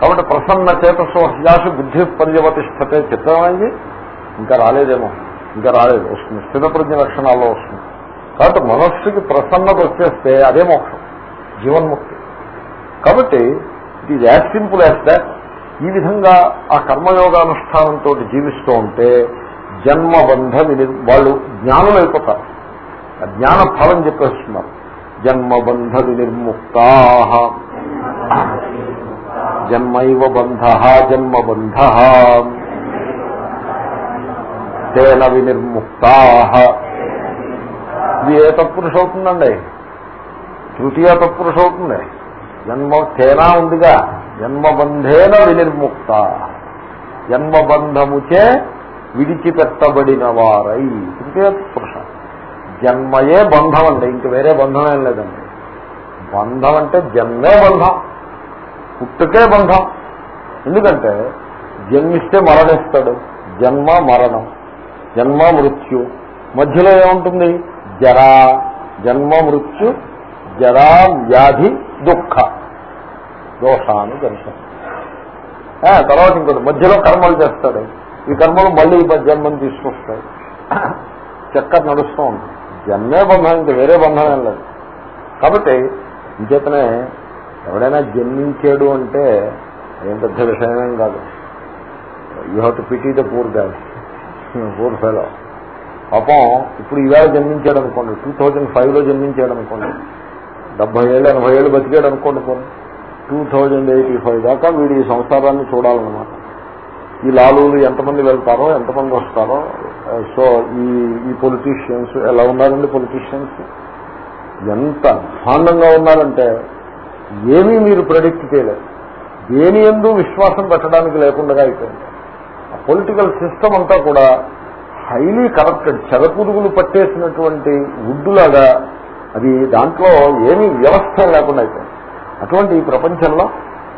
కాబట్టి ప్రసన్న చేత హ్యాసు బుద్ధి పర్యవతిష్టతే చిత్రమైంది. ఇంకా రాలేదేమో. ఇంకా రాలేదు. వస్తుంది. స్థితప్రజ్ఞ లక్షణాల్లో వస్తుంది. కాబట్టి మనస్సుకి ప్రసన్నత వచ్చేస్తే అదే మోక్షం. జీవన్ముక్తి. కాబట్టి it is as simple as that. ఈ విధంగా ఆ కర్మయోగానుష్ఠానంతో జీవిస్తూ ఉంటే జన్మబంధ వాళ్ళు జ్ఞానులు అయిపోతారు జ్ఞాన ఫలం చెప్పేస్తున్నారు. జన్మబంధ వినిర్ముక్త. జన్మైవ బంధ జన్మబంధ తేన వినిర్ముక్త. ఇది ఏ తత్పురుష అవుతుందండి? తృతీయ తత్పురుష అవుతుంది జన్మ తేనా ఉందిగా. జన్మబంధేన వినిర్ముక్త. జన్మబంధముచే విడిచిపెట్టబడిన వారై ఇంకే పురుష. జన్మయే బంధం అండి ఇంక వేరే బంధం ఏం లేదండి. బంధం అంటే జన్మే బంధం. పుట్టుకే బంధం. ఎందుకంటే జన్మిస్తే మరణిస్తాడు. జన్మ మరణం. జన్మ మృత్యు. మధ్యలో ఏముంటుంది? జరా. జన్మ మృత్యు జరా వ్యాధి దుఃఖ. దోషాన్ని దర్శనం తర్వాత ఇంకోటి మధ్యలో కర్మలు చేస్తాడు ఈ కర్మలు మళ్ళీ జన్మని తీసుకొస్తాయి. చక్కర నడుస్తూ ఉంటుంది జన్మే బంధం ఇంకా వేరే బంధం ఏం లేదు. కాబట్టి ఇంచేతనే ఎవడైనా జన్మించాడు అంటే ఏం పెద్ద విషయమేం కాదు. You have to pity the poor guy poor fellow పాపం ఇప్పుడు ఈవేళ జన్మించాడు అనుకోండి టూ థౌజండ్ ఫైవ్లో జన్మించాడు అనుకోండి డెబ్బై ఏళ్ళు ఎనభై ఏళ్ళు బతికాడు అనుకోండి పోనీ. టూ థౌజండ్ ఎయిటీ ఫైవ్ దాకా వీడు ఈ సంసారాన్ని చూడాలన్నమాట. ఈ లాలూలు ఎంతమంది వెళ్తారో ఎంతమంది వస్తారో సో ఈ ఈ పొలిటీషియన్స్ ఎలా ఉన్నారండి పొలిటీషియన్స్ ఎంత అధ్వాన్నంగా ఉన్నారంటే ఏమీ మీరు ప్రెడిక్ట్ చేయలేదు దేని ఎందు విశ్వాసం పెట్టడానికి లేకుండా అయిపోయింది. ఆ పొలిటికల్ సిస్టమ్ అంతా కూడా హైలీ కరప్టెడ్ చెరపురుగులు పట్టేసినటువంటి ఉడ్డులాగా అది దాంట్లో ఏమీ వ్యవస్థ లేకుండా అయిపోయింది. అటువంటి ఈ ప్రపంచంలో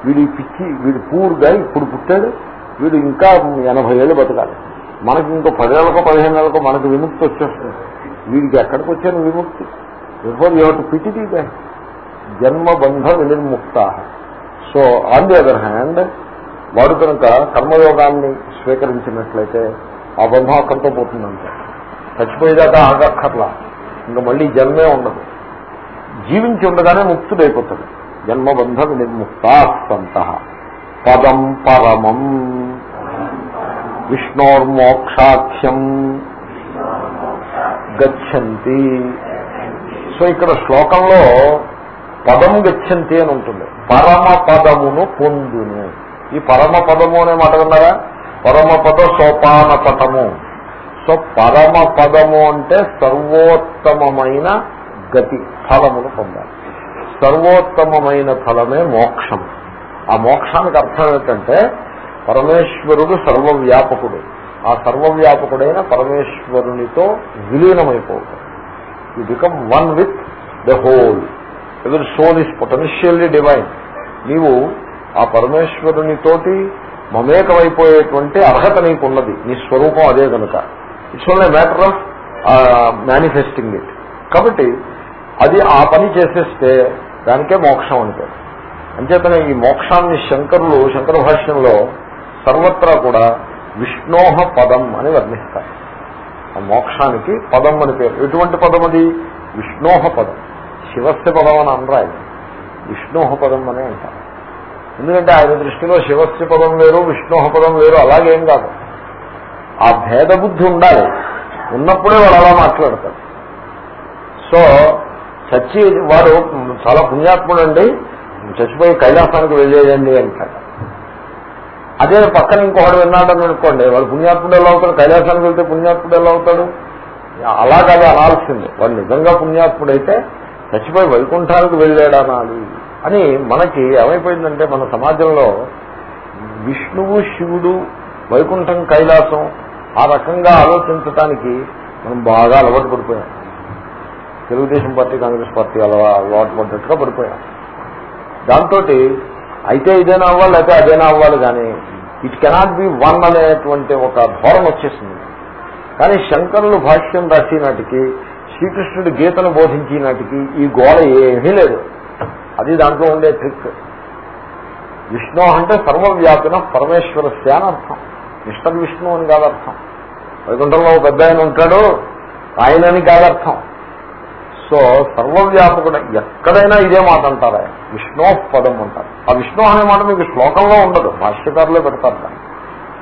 వీడి పిచ్చి వీడి పూర్గా ఇప్పుడు పుట్టాడు వీడు ఇంకా ఎనభై ఏళ్ళు బతకాలి. మనకి ఇంకో పదేళ్ళకో పదిహేను నెలలకో మనకు విముక్తి వచ్చేస్తుంది. వీడికి ఎక్కడికి వచ్చాను విముక్తి? బిఫోర్ యూ టు పిటి తీదే జన్మబంధ వినిర్ముక్త. So on the other hand వాడు కనుక కర్మయోగాన్ని స్వీకరించినట్లయితే ఆ బంధం అక్కడితో పోతుందంటే. చచ్చిపోయేదాకా ఆగక్కర్లా. ఇంకా మళ్ళీ జన్మే ఉండదు. జీవించి ఉండగానే ముక్తుడైపోతాడు. జన్మబంధ వినిర్ముక్తా సంత పదం పరమం విష్ణోర్మోక్షాఖ్యం గచ్చంతి. సో ఇక్కడ శ్లోకంలో పదం గచ్చంతి అని ఉంటుంది. పరమ పదమును పొందును. ఈ పరమ పదము అనే మాట విన్నారా? పరమపద సోపాన పదము సో పరమ పదము అంటే సర్వోత్తమమైన గతి ఫలమును పొందాలి. సర్వోత్తమమైన ఫలమే మోక్షం. ఆ మోక్షానికి అర్థం ఏంటంటే పరమేశ్వరుడు సర్వవ్యాపకుడు. ఆ సర్వవ్యాపకుడైన పరమేశ్వరునితో విలీనమైపోతాడు. You become one with the whole every soul is potentially divine నీవు ఆ పరమేశ్వరునితోటి మమేకమైపోయేటువంటి అర్హత నీకున్నది. నీ స్వరూపం అదే కనుక it's only matter of manifesting it కాబట్టి అది ఆ పని చేసేస్తే దానికే మోక్షం అంటే అంచేతనే ఈ మోక్షాన్ని శంకరులు శంకర భాష్యంలో సర్వత్రా కూడా విష్ణోహ పదం అని వర్ణిస్తారు. ఆ మోక్షానికి పదం అని పేరు. ఎటువంటి పదం అది? విష్ణోహ పదం. శివస్య పదం అని అనరాయి విష్ణోహ పదం అని అంటారు. ఎందుకంటే ఆయన దృష్టిలో శివస్య పదం వేరు విష్ణోహ పదం వేరు అలాగేం కాదు. ఆ భేద బుద్ధి ఉండాలి. ఉన్నప్పుడే వాడు అలా మాట్లాడతాడు సో చచ్చి వాడు చాలా పుణ్యాత్ముడు అండి చచ్చిపోయి కైలాసానికి వెళ్ళేయండి అంటాడు. అదే పక్కన ఇంకొకడు విన్నాడని అనుకోండి వాడు పుణ్యాత్ముడు ఎలా అవుతాడు? కైలాసానికి వెళ్తే పుణ్యాత్ముడు ఎలా అవుతాడు? అలాగే అనాల్సింది వాడు నిజంగా పుణ్యాత్ముడైతే చచ్చిపోయి వైకుంఠానికి వెళ్ళాడనాలి అని మనకి ఏమైపోయిందంటే మన సమాజంలో విష్ణువు శివుడు వైకుంఠం కైలాసం ఆ రకంగా ఆలోచించటానికి మనం బాగా అలవాటు పడిపోయాం. తెలుగుదేశం పార్టీ కాంగ్రెస్ పార్టీ అలా అలవాటు పడ్డట్టుగా పడిపోయాం. దాంతో అయితే ఇదేనా అవ్వాలి అయితే అదేనా అవ్వాలి కానీ ఇట్ కెనాట్ బి వన్ అనేటువంటి ఒక ధోరణ వచ్చేసింది. కానీ శంకరులు భాష్యం రాసి నాటికి శ్రీకృష్ణుడు గీతను బోధించి నాటికి ఈ గోడ ఏమీ లేదు. అది దాంట్లో ఉండే ట్రిక్ విష్ణు అంటే సర్వవ్యాపిన పరమేశ్వరస్య అని అర్థం. మిస్టర్ విష్ణు అని కాదర్థం వైకుంఠంలో ఒక పెద్ద ఆయన ఉంటాడు ఆయనని కాదర్థం సో సర్వవ్యాపకుడు ఎక్కడైనా ఇదే మాట అంటారా? విష్ణో పదం అంటారు. ఆ విష్ణు అనే మాట మీకు శ్లోకంలో ఉండదు భాష్యకారులే పెడతారు దాన్ని.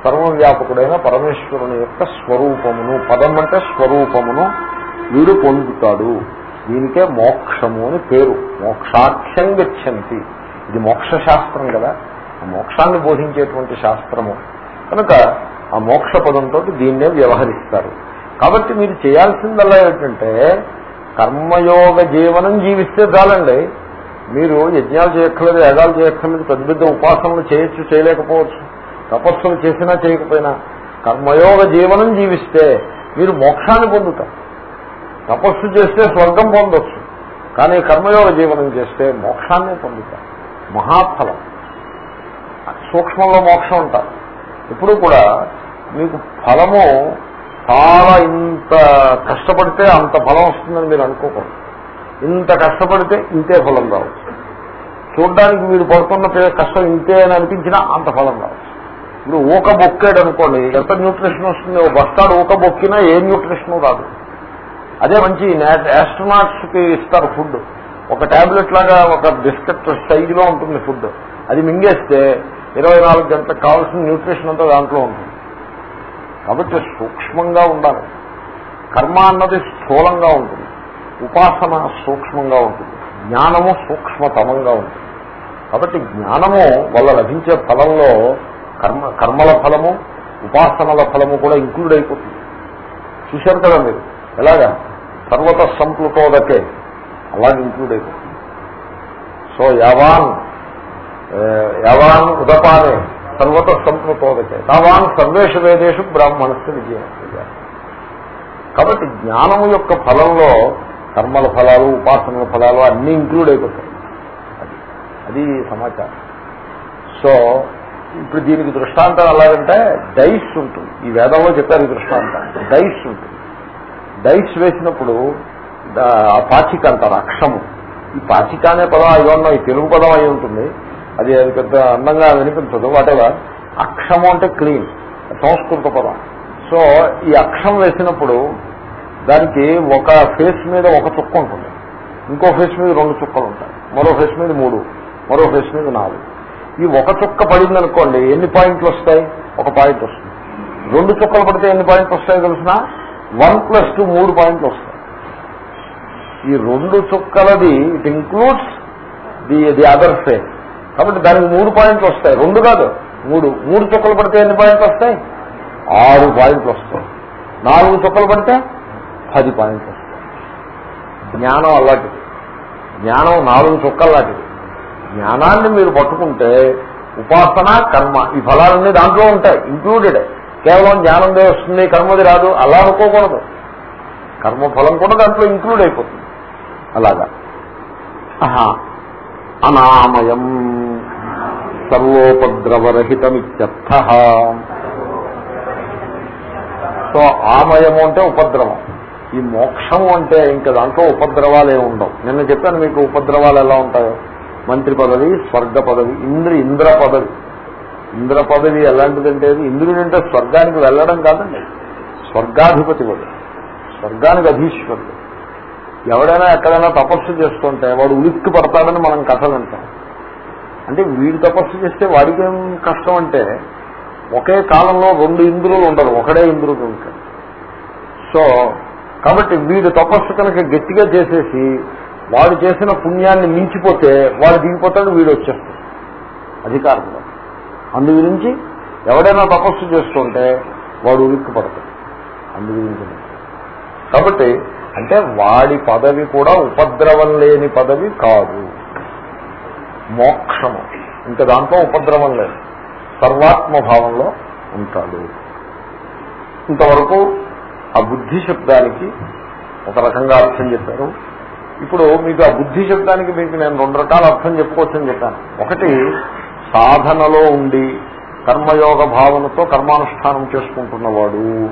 సర్వవ్యాపకుడైన పరమేశ్వరుని యొక్క స్వరూపమును పదం అంటే స్వరూపమును వీడు పొందుతాడు. దీనికే మోక్షము అని పేరు. మోక్షాఖ్యం గచ్చంతి. ఇది మోక్ష శాస్త్రం కదా. ఆ మోక్షాన్ని బోధించేటువంటి శాస్త్రము. కనుక ఆ మోక్ష పదంతో దీన్నే వ్యవహరిస్తారు. కాబట్టి మీరు చేయాల్సిందల్లా ఏంటంటే కర్మయోగ జీవనం జీవిస్తే చాలండి. మీరు యజ్ఞాలు చేయక్కర్లేదు యాగాలు చేయక్కర్లేదు పెద్ద పెద్ద ఉపాసనలు చేయొచ్చు చేయలేకపోవచ్చు. తపస్సులు చేసినా చేయకపోయినా కర్మయోగ జీవనం జీవిస్తే మీరు మోక్షాన్ని పొందుతారు. తపస్సు చేస్తే స్వర్గం పొందొచ్చు కానీ కర్మయోగ జీవనం చేస్తే మోక్షాన్ని పొందుతారు. మహాఫలం. సూక్ష్మంలో మోక్షం ఉంటారు. ఇప్పుడు కూడా మీకు ఫలము చాలా ఇంత కష్టపడితే అంత ఫలం వస్తుందని మీరు అనుకోకూడదు. ఇంత కష్టపడితే ఇంతే ఫలం రావచ్చు చూడడానికి మీరు పడుతున్న కష్టం ఇంతే అని అనిపించినా అంత ఫలం రావచ్చు ఇప్పుడు ఊక బొక్కాడు అనుకోండి ఎంత న్యూట్రిషన్ వస్తుంది ఓ బస్తాడు ఊక బొక్కినా ఏ న్యూట్రిషన్ రాదు. అదే మంచి యాస్ట్రనాట్స్కి ఇస్తారు ఫుడ్. ఒక టాబ్లెట్ లాగా ఒక బిస్కెట్ సైజులో ఉంటుంది ఫుడ్. అది మింగేస్తే ఇరవై నాలుగు గంటలకు కావాల్సిన న్యూట్రిషన్ అంతా దాంట్లో ఉంటుంది. కాబట్టి సూక్ష్మంగా ఉండాలి. కర్మ అన్నది స్థూలంగా ఉంటుంది. ఉపాసన సూక్ష్మంగా ఉంటుంది. జ్ఞానము సూక్ష్మతమంగా ఉంటుంది. కాబట్టి జ్ఞానము వల్ల లభించే ఫలంలో కర్మ కర్మల ఫలము ఉపాసనల ఫలము కూడా ఇంక్లూడ్ అయిపోతుంది. చూశారు కదా మీరు? ఎలాగా? సర్వత సంప్లుతోదకే అలాగే ఇంక్లూడ్ అయిపోతుంది. సో యావాన్ యావాన్ ఉదపానే సర్వత సంప్లుతోదకే తావాన్ సర్వేష వేదేషు బ్రాహ్మణస్సు విజయం. కాబట్టి జ్ఞానం యొక్క ఫలంలో కర్మల ఫలాలు ఉపాసనల ఫలాలు అన్నీ ఇంక్లూడ్ అయిపోతాయి. అది అది సమాచారం. సో ఇప్పుడు దీనికి దృష్టాంతం ఎలాగంటే డైస్ ఉంటుంది. ఈ వేదంలో చెప్పారు ఈ దృష్టాంతం. డైస్ ఉంటుంది. డైస్ వేసినప్పుడు ఆ పాచిక అంటారు అక్షము. ఈ పాచిక అనే పదం అయి ఈ తెలుగు పదం అయి ఉంటుంది. అది అది పెద్ద అందంగా వినిపించదు వాటెవర్ అక్షము అంటే క్లీన్ సంస్కృత పదం. సో ఈ అక్షం వేసినప్పుడు దానికి ఒక ఫేస్ మీద ఒక చుక్క ఉంటుంది. ఇంకో ఫేస్ మీద రెండు చుక్కలు ఉంటాయి. మరో ఫేస్ మీద మూడు మరో ఫేస్ మీద నాలుగు. ఈ ఒక చుక్క పడింది అనుకోండి ఎన్ని పాయింట్లు వస్తాయి? ఒక పాయింట్ వస్తుంది. రెండు చుక్కలు పడితే ఎన్ని పాయింట్లు వస్తాయో తెలిసిన? వన్ ప్లస్ టూ మూడు పాయింట్లు వస్తాయి. ఈ రెండు చుక్కలది it includes the the other face కాబట్టి దానికి మూడు పాయింట్లు వస్తాయి. రెండు కాదు. మూడు. మూడు చుక్కలు పడితే ఎన్ని పాయింట్లు వస్తాయి? ఆరు పాయింట్లు వస్తాయి. నాలుగు చుక్కలు పడితే పది పాయింట్లు వస్తాయి. జ్ఞానం అలాంటిది. జ్ఞానం నాలుగు చుక్కలు లాంటిది. జ్ఞానాన్ని మీరు పట్టుకుంటే ఉపాసన కర్మ ఈ ఫలాలన్నీ దాంట్లో ఉంటాయి. ఇంక్లూడెడ్. కేవలం జ్ఞానందే వస్తుంది కర్మది రాదు. అలా అనుకోకూడదు. కర్మఫలం కూడా దాంట్లో ఇంక్లూడ్ అయిపోతుంది. అలాగా. అనామయం. సర్వోపద్రవరహితమిత్యర్థ. సో ఆమయము అంటే ఉపద్రవం. ఈ మోక్షము అంటే ఇంకా దాంట్లో ఉపద్రవాలు ఏమి ఉండవు. నిన్న చెప్పాను మీకు ఉపద్రవాలు ఎలా ఉంటాయో. మంత్రి పదవి స్వర్గ పదవి ఇంద్ర ఇంద్ర పదవి. ఇంద్ర పదవి ఎలాంటిదంటే అది? ఇంద్రుడు అంటే స్వర్గానికి వెళ్ళడం కాదండి. స్వర్గాధిపతి వాడు. స్వర్గానికి అధీశ్వరుడు. ఎవడైనా ఎక్కడైనా తపస్సు చేస్తుంటే వాడు ఉలిక్కి పడతాడని మనం కథలు అంటాం. అంటే వీడు తపస్సు చేస్తే వాడికి ఏం కష్టం అంటే ఒకే కాలంలో రెండు ఇంద్రులు ఉండరు ఒకడే ఇంద్రుడు ఉంటాడు. సో కాబట్టి వీడు తపస్సు కనుక గట్టిగా చేసేసి వాడు చేసిన పుణ్యాన్ని మించిపోతే వాడు దిగిపోతాడు వీడు వచ్చేస్తాడు. అధికారంలో అందు గురించి ఎవడైనా తపస్సు చేస్తుంటే వాడు ఉలిక్కి పడతాడు అందు గురించి కాబట్టి అంటే వాడి పదవి కూడా ఉపద్రవం లేని పదవి కాదు. మోక్షము. ఇంకా దాంట్లో ఉపద్రవం లేదు. సర్వాత్మభావంలో ఉంటాడు. ఇంతవరకు ఆ బుద్ధి శబ్దానికి ఒక రకంగా అర్థం చెప్పారు. ఇప్పుడు మీకు ఆ బుద్ధి శబ్దానికి మీకు నేను రెండు రకాల అర్థం చెప్పుకోవచ్చని చెప్పాను. ఒకటి సాధనలో ఉండి కర్మయోగ భావనతో కర్మానుష్ఠానం చేసుకుంటున్నవాడు.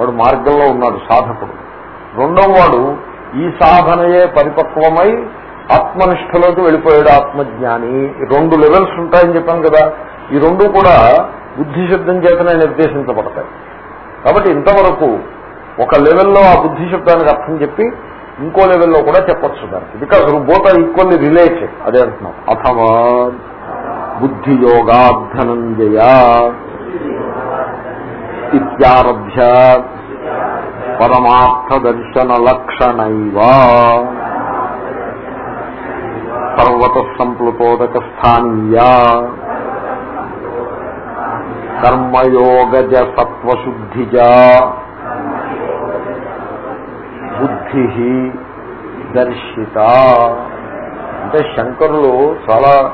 వాడు మార్గంలో ఉన్నాడు సాధకుడు. రెండవ వాడు ఈ సాధనయే పరిపక్వమై ఆత్మనిష్టలోకి వెళ్ళిపోయాడు ఆత్మజ్ఞాని. రెండు లెవెల్స్ ఉంటాయని చెప్పాను కదా. ఈ రెండు కూడా బుద్ధి శబ్దం చేతనే నిర్దేశించబడతాయి. కాబట్టి ఇంతవరకు ఒక లెవెల్లో ఆ బుద్ధి శబ్దానికి అర్థం చెప్పి ఇంకో లెవెల్లో కూడా చెప్పొచ్చు దానికి. Because both are equally related అదే అంటున్నాం. అథవా బుద్ధి యోగాధనంజయ ఇత్యారభ్య పరమార్థ దర్శన లక్షణైవా పర్వత సంప్లుతోదక స్థానీయ కర్మయోగజ సత్వశుద్ధిజ బుద్ధి దర్శిత. అంటే శంకరులు చాలా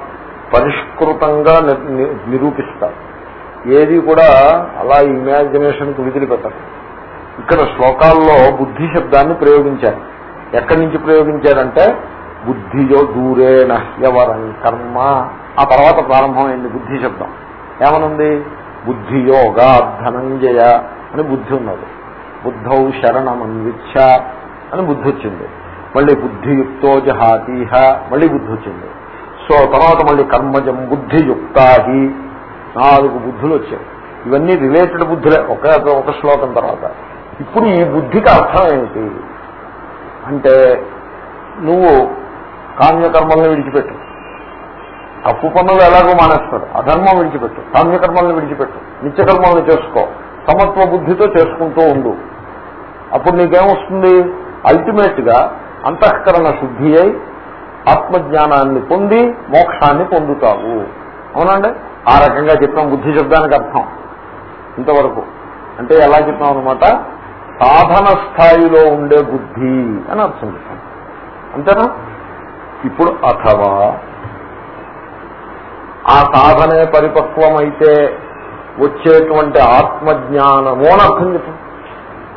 పరిష్కృతంగా నిరూపిస్తారు. ఏది కూడా అలా ఇమాజినేషన్కి విదిలిపెట్టరు. ఇక్కడ శ్లోకాల్లో బుద్ధి శబ్దాన్ని ప్రయోగించారు. ఎక్కడి నుంచి ప్రయోగించారంటే బుద్ధియో దూరేణ ఎవరం కర్మ. ఆ తర్వాత ప్రారంభమైంది బుద్ధి శబ్దం. ఏమనుంది? బుద్ధియోగ ధనంజయ అని బుద్ధి ఉన్నది. బుద్ధౌ శరణమన్విచ్ఛ అని బుద్ధి వచ్చింది. మళ్ళీ బుద్ధియుక్తో జహాతీహ మళ్ళీ బుద్ధి వచ్చింది. సో తర్వాత మళ్ళీ కర్మజం బుద్ధియుక్తాహి నాలుగు బుద్ధులు వచ్చాయి. ఇవన్నీ రిలేటెడ్ బుద్ధులే. ఒక ఒక శ్లోకం తర్వాత. ఇప్పుడు ఈ బుద్ధికి అర్థం ఏమిటి అంటే నువ్వు కామ్యకర్మల్ని విడిచిపెట్టు. తప్పు పనులు ఎలాగో మానేస్తాడు. అధర్మం విడిచిపెట్టు. కామ్యకర్మల్ని విడిచిపెట్టు. నిత్యకర్మల్ని చేసుకో. సమత్వ బుద్ధితో చేసుకుంటూ ఉండు. అప్పుడు నీకేమొస్తుంది? అల్టిమేట్గా అంతఃకరణ శుద్ధి అయి ఆత్మజ్ఞానాన్ని పొంది మోక్షాన్ని పొందుతావు. అవునండి? ఆ రకంగా చెప్పాం బుద్ధి శబ్దానికి అర్థం. ఇంతవరకు. అంటే ఎలా చెప్పాం అనమాట సాధన స్థాయిలో ఉండే బుద్ధి అని అర్థం చెప్పాం. అంతేనా? ఇప్పుడు అథవా. ఆ సాధనే పరిపక్వమైతే వచ్చేటువంటి ఆత్మజ్ఞానము అని అర్థం చెప్పు.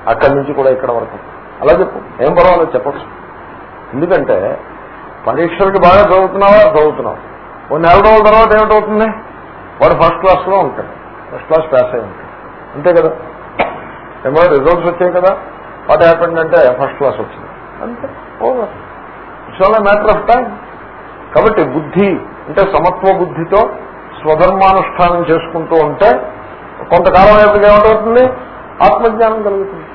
అక్కడి నుంచి కూడా ఇక్కడ వరకు. అలా చెప్పు. ఏం పర్వాలేదు చెప్పచ్చు. ఎందుకంటే పరీక్షలకి బాగా చదువుతున్నావా? చదువుతున్నావు. ఓ నెల రోజుల తర్వాత ఏమిటవుతుంది? వాడు ఫస్ట్ క్లాస్లో ఉంటాడు. ఫస్ట్ క్లాస్ పాస్ అయి ఉంటాడు. అంతే కదా? ఏమో రిజల్ట్స్ వచ్చాయి కదా? వాట్ హ్యాపెండ్ అంటే ఫస్ట్ క్లాస్ వచ్చింది. అంతే. Over it's all matter of time కాబట్టి బుద్ధి అంటే సమత్వ బుద్ధితో స్వధర్మానుష్ఠానం చేసుకుంటూ ఉంటే కొంతకాలం అయిపోయి ఏమిటవుతుంది ఆత్మజ్ఞానం కలుగుతుంది.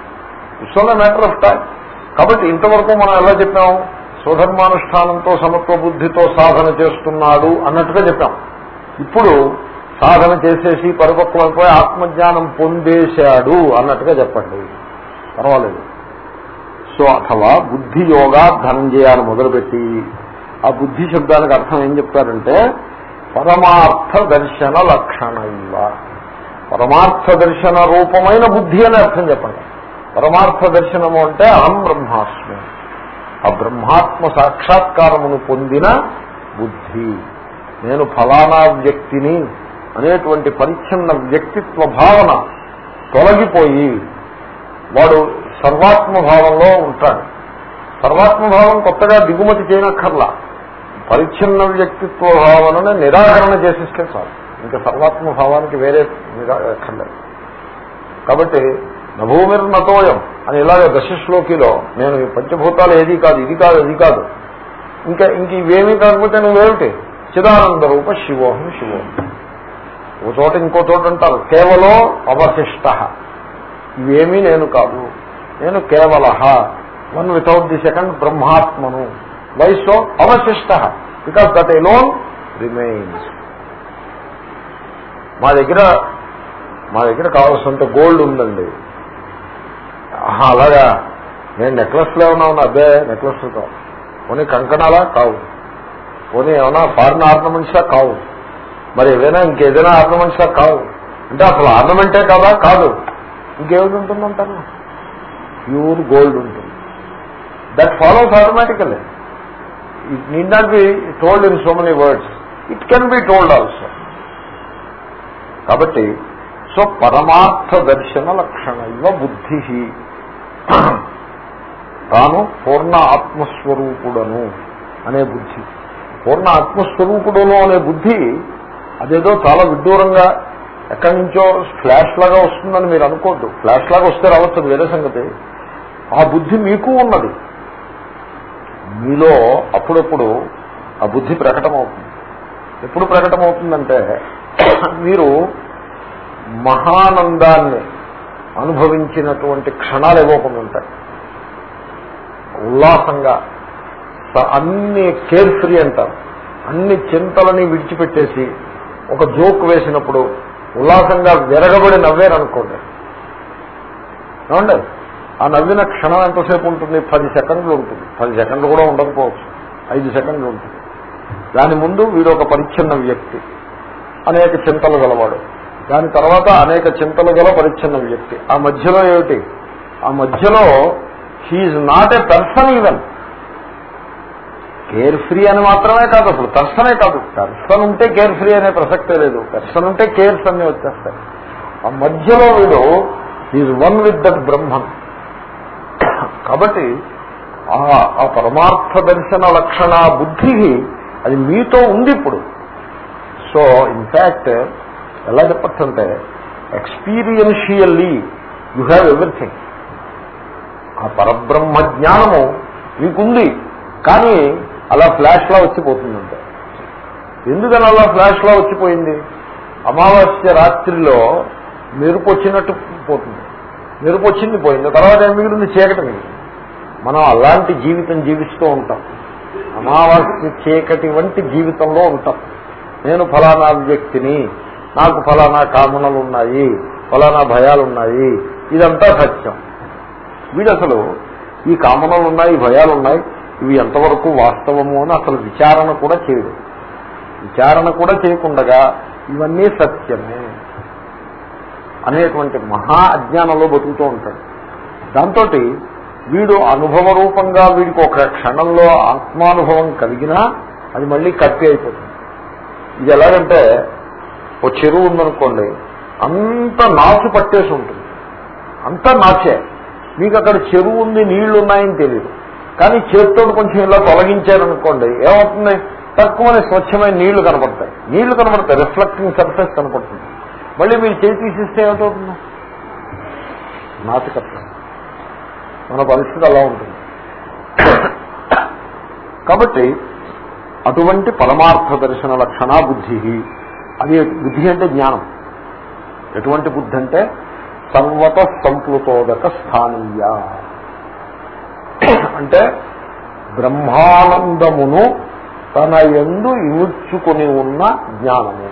It's all matter of time కాబట్టి ఇంతవరకు మనం ఎలా చెప్పాము? స్వధర్మానుష్ఠానంతో సమత్వ బుద్ధితో సాధన చేస్తున్నాడు అన్నట్టుగా చెప్పాం. ఇప్పుడు సాధన చేసేసి పరిపక్వమైపోయి ఆత్మజ్ఞానం పొందేశాడు అన్నట్టుగా చెప్పండి. పర్వాలేదు. సో అథవా బుద్ధి యోగా ధనంజయాన్ని మొదలుపెట్టి ఆ బుద్ధి శబ్దానికి అర్థం ఏం చెప్తారంటే పరమార్థ దర్శన లక్షణ పరమార్థ దర్శన రూపమైన బుద్ధి అని అర్థం చెప్పండి. పరమార్థ దర్శనము అంటే అహం బ్రహ్మాస్మి. ఆ బ్రహ్మాత్మ సాక్షాత్కారమును పొందిన బుద్ధి. నేను ఫలానా వ్యక్తిని అనేటువంటి పరిచ్ఛిన్న వ్యక్తిత్వ భావన తొలగిపోయి వాడు సర్వాత్మభావంలో ఉంటాడు. సర్వాత్మభావం కొత్తగా దిగుమతి చేయనక్కర్లా. పరిచ్ఛిన్న వ్యక్తిత్వ భావనని నిరాకరణ చేసిస్తే చాలు. ఇంకా సర్వాత్మభావానికి వేరే నిరాకర్లేదు కాబట్టి నభూమిర్నతోయం అని ఇలాగ దశశ్లోకిలో నేను ఈ పంచభూతాలు ఏది కాదు ఇది కాదు ఇది కాదు. ఇంకా ఇంక ఇవేమీ కాకపోతే నువ్వేమిటి? చిదానంద రూప శివోహం శివోహం. ఒక చోట ఇంకో చోట అంటారు కేవలం అవశిష్ట. ఇవేమీ నేను కాదు. నేను కేవల. వన్ వితౌట్ ది సెకండ్ బ్రహ్మాత్మను. వైసో అవశిష్ట. బికాస్ దట్ ఎలోన్ రిమైన్స్ మా దగ్గర మా దగ్గర కావాల్సినంత గోల్డ్ ఉందండి. ఆహా, అలాగా. నేను నెక్లెస్లో ఏమైనా ఉన్నా? అదే నెక్లెస్ కావు. పోనీ కంకణాలా? కావు. పోనీ ఏమైనా ఫారిన్ ఆర్నమెంట్సా కావు. మరి ఏదైనా ఇంకేదైనా ఆర్నమెంట్సా కావు. అంటే అసలు ఆర్నమెంటే కాదా? కాదు. ఇంకేమిటి ఉంటుందంటారు? ప్యూర్ గోల్డ్ ఉంటుంది. That follows automatically it need not be told in so many words it can be told also కాబట్టి సో పరమార్థ దర్శన లక్షణ ఇవ బుద్ధి. తాను పూర్ణ ఆత్మస్వరూపుడను అనే బుద్ధి. పూర్ణ ఆత్మస్వరూపుడును అనే బుద్ధి అదేదో చాలా విడ్డూరంగా ఎక్కడి నుంచో ఫ్లాష్ లాగా వస్తుందని మీరు అనుకోద్దు. ఫ్లాష్ లాగా వస్తే రావచ్చు వేరే సంగతి. ఆ బుద్ధి మీకు ఉన్నది. మీలో అప్పుడప్పుడు ఆ బుద్ధి ప్రకటమవుతుంది. ఎప్పుడు ప్రకటమవుతుందంటే మీరు మహానందాన్ని అనుభవించినటువంటి క్షణాలు ఏవో కొన్ని ఉంటాయి. ఉల్లాసంగా అన్ని కేర్ ఫ్రీ అంటారు. అన్ని చింతలని విడిచిపెట్టేసి ఒక జోక్ వేసినప్పుడు ఉల్లాసంగా విరగబడి నవ్వారనుకోండి. ఏమండి? ఆ నవ్విన క్షణం ఎంతసేపు ఉంటుంది? పది సెకండ్లు ఉంటుంది. పది సెకండ్లు కూడా ఉండకపోవచ్చు. ఐదు సెకండ్లు ఉంటుంది. దాని ముందు వీడు ఒక పరిచ్ఛిన్న వ్యక్తి. అనేక చింతలు గలవాడు. దాని తర్వాత అనేక చింతలు గల పరిచ్ఛిన్న వ్యక్తి. ఆ మధ్యలో ఏమిటి? ఆ మధ్యలో he not a person even carefree అని మాత్రమే కాదు అసలు. పర్సనే కాదు. పర్సన్ ఉంటే కేర్ ఫ్రీ అనే ప్రసక్తే లేదు. పర్సన్ ఉంటే కేర్స్ అన్నీ వచ్చేస్తాయి. ఆ మధ్యలో వీడు is one with that Brahman కాబట్టి ఆ ఆ పరమార్థ దర్శన లక్షణ బుద్ధి అది మీతో ఉంది ఇప్పుడు. సో ఇన్ఫ్యాక్ట్ ఎలా చెప్పచ్చంటే ఎక్స్పీరియన్షియల్లీ యు హ్యావ్ ఎవ్రీథింగ్ ఆ పరబ్రహ్మ జ్ఞానము మీకుంది కానీ అలా ఫ్లాష్ లా వచ్చిపోతుందంటే. ఎందుకని అలా ఫ్లాష్లా వచ్చిపోయింది? అమావాస్య రాత్రిలో మెరుపు వచ్చినట్టు పోతుంది. నిరుపు వచ్చింది పోయింది. తర్వాత ఏం మిగిలింది? చీకటి మిగిలింది. మనం అలాంటి జీవితం జీవిస్తూ ఉంటాం. అమావాస్య చీకటి వంటి జీవితంలో ఉంటాం. నేను ఫలానా వ్యక్తిని నాకు ఫలానా కామనలు ఉన్నాయి ఫలానా భయాలు ఉన్నాయి ఇదంతా సత్యం. వీడు అసలు ఈ కామనలు ఉన్నాయి భయాలు ఉన్నాయి ఇవి ఎంతవరకు వాస్తవము అని అసలు విచారణ కూడా చేయడు. విచారణ కూడా చేయకుండగా ఇవన్నీ సత్యమే. అనేటువంటి మహా అజ్ఞానంలో బతుకుతూ ఉంటాడు. దాంతో వీడు అనుభవ రూపంగా వీడికి ఒక క్షణంలో ఆత్మానుభవం కలిగినా అది మళ్ళీ కత్తి అయిపోతుంది. ఇది ఎలాగంటే ఓ చెరువు ఉందనుకోండి అంత నాచు పట్టేసి ఉంటుంది. అంతా నాచే. మీకు అక్కడ చెరువు ఉంది నీళ్ళు ఉన్నాయని తెలియదు కానీ చేతితో కొంచెం ఇలా తొలగించారనుకోండి ఏమవుతుంది? తక్కువనే స్వచ్ఛమైన నీళ్ళు కనపడతాయి. నీళ్ళు కనపడతాయి రిఫ్లెక్టింగ్ సర్ఫేస్ కనపడుతుంది. మళ్ళీ మీరు చేయి తీసిస్తే ఏమిటవుతుంది నాటకత్వం. మన పరిస్థితి అలా ఉంటుంది. కాబట్టి అటువంటి పరమార్థ దర్శన లక్షణ బుద్ధి అది బుద్ధి అంటే జ్ఞానం. ఎటువంటి బుద్ధి అంటే సర్వత సంప్లుతోదక స్థానీయ. అంటే బ్రహ్మానందమును తన ఎందు ఇముచ్చుకుని ఉన్న జ్ఞానము.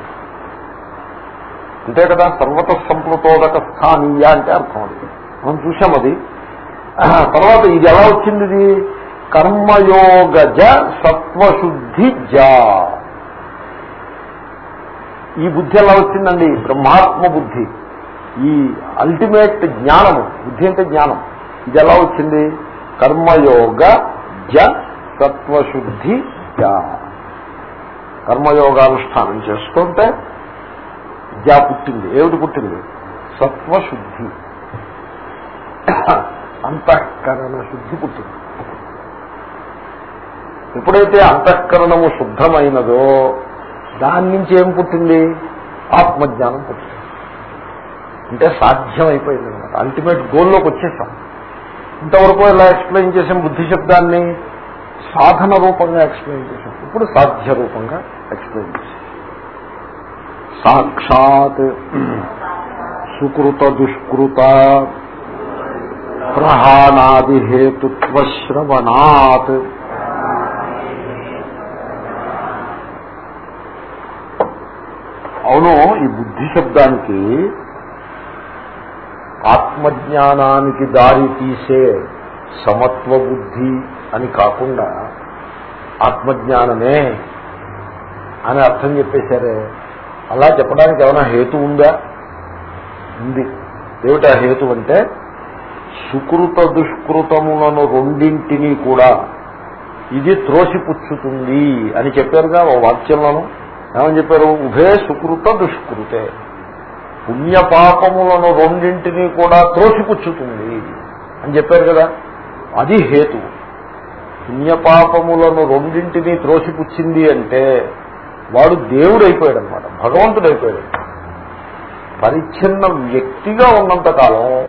అంతే కదా సర్వత సంప్లుతోదక స్థానీయ అంటే అర్థం అది. మనం చూసాం అది. తర్వాత ఇది ఎలా వచ్చింది ఇది? కర్మయోగజ సత్వశుద్ధి జా. ఈ బుద్ధి ఎలా వచ్చిందండి? బ్రహ్మాత్మ బుద్ధి. ఈ అల్టిమేట్ జ్ఞానము బుద్ధి అంటే జ్ఞానం. ఇది ఎలా వచ్చింది? కర్మయోగ జ సత్వశుద్ధి జ. కర్మయోగానుష్ఠానం చేసుకుంటే జా పుట్టింది. ఏమిటి పుట్టింది? సత్వశుద్ధి. అంతఃకరణ శుద్ధి పుట్టింది. ఎప్పుడైతే అంతఃకరణము శుద్ధమైనదో దాని నుంచి ఏం పుట్టింది? ఆత్మజ్ఞానం పుట్టింది. అంటే సాధ్యం అయిపోయింది అనమాట అల్టిమేట్ గోల్లోకి వచ్చేసాం. ఇంతవరకు ఎలా ఎక్స్ప్లెయిన్ చేసాం బుద్ధి శబ్దాన్ని? సాధన రూపంగా ఎక్స్ప్లెయిన్ చేసాం ఇప్పుడు సాధ్య రూపంగా ఎక్స్ప్లెయిన్ చేసాం సాక్షాత్ సుకృత దుష్కృత ప్రహాణాది హేతుత్వ అవును ఈ బుద్ధి శబ్దానికి ఆత్మజ్ఞానానికి దారి తీసే సమత్వ బుద్ధి అని కాకుండా ఆత్మజ్ఞానమే అని అర్థం చెప్పేశారే. అలా చెప్పడానికి ఏమైనా హేతు ఉందా? ఉంది. ఏమిటా హేతు అంటే సుకృత దుష్కృతములను రెండింటినీ కూడా ఇది త్రోసిపుచ్చుతుంది అని చెప్పారుగా ఓ వాక్యంలోను. ఏమని చెప్పారు? ఉభే సుకృత దుష్కృతే. పుణ్యపాపములను రెండింటినీ కూడా త్రోసిపుచ్చుతుంది అని చెప్పారు కదా. అది హేతు. పుణ్యపాపములను రెండింటినీ త్రోసిపుచ్చింది అంటే వాడు దేవుడైపోయాడు అనమాట భగవంతుడైపోయాడు. పరిచ్ఛిన్న వ్యక్తిగా ఉన్నంత కాలం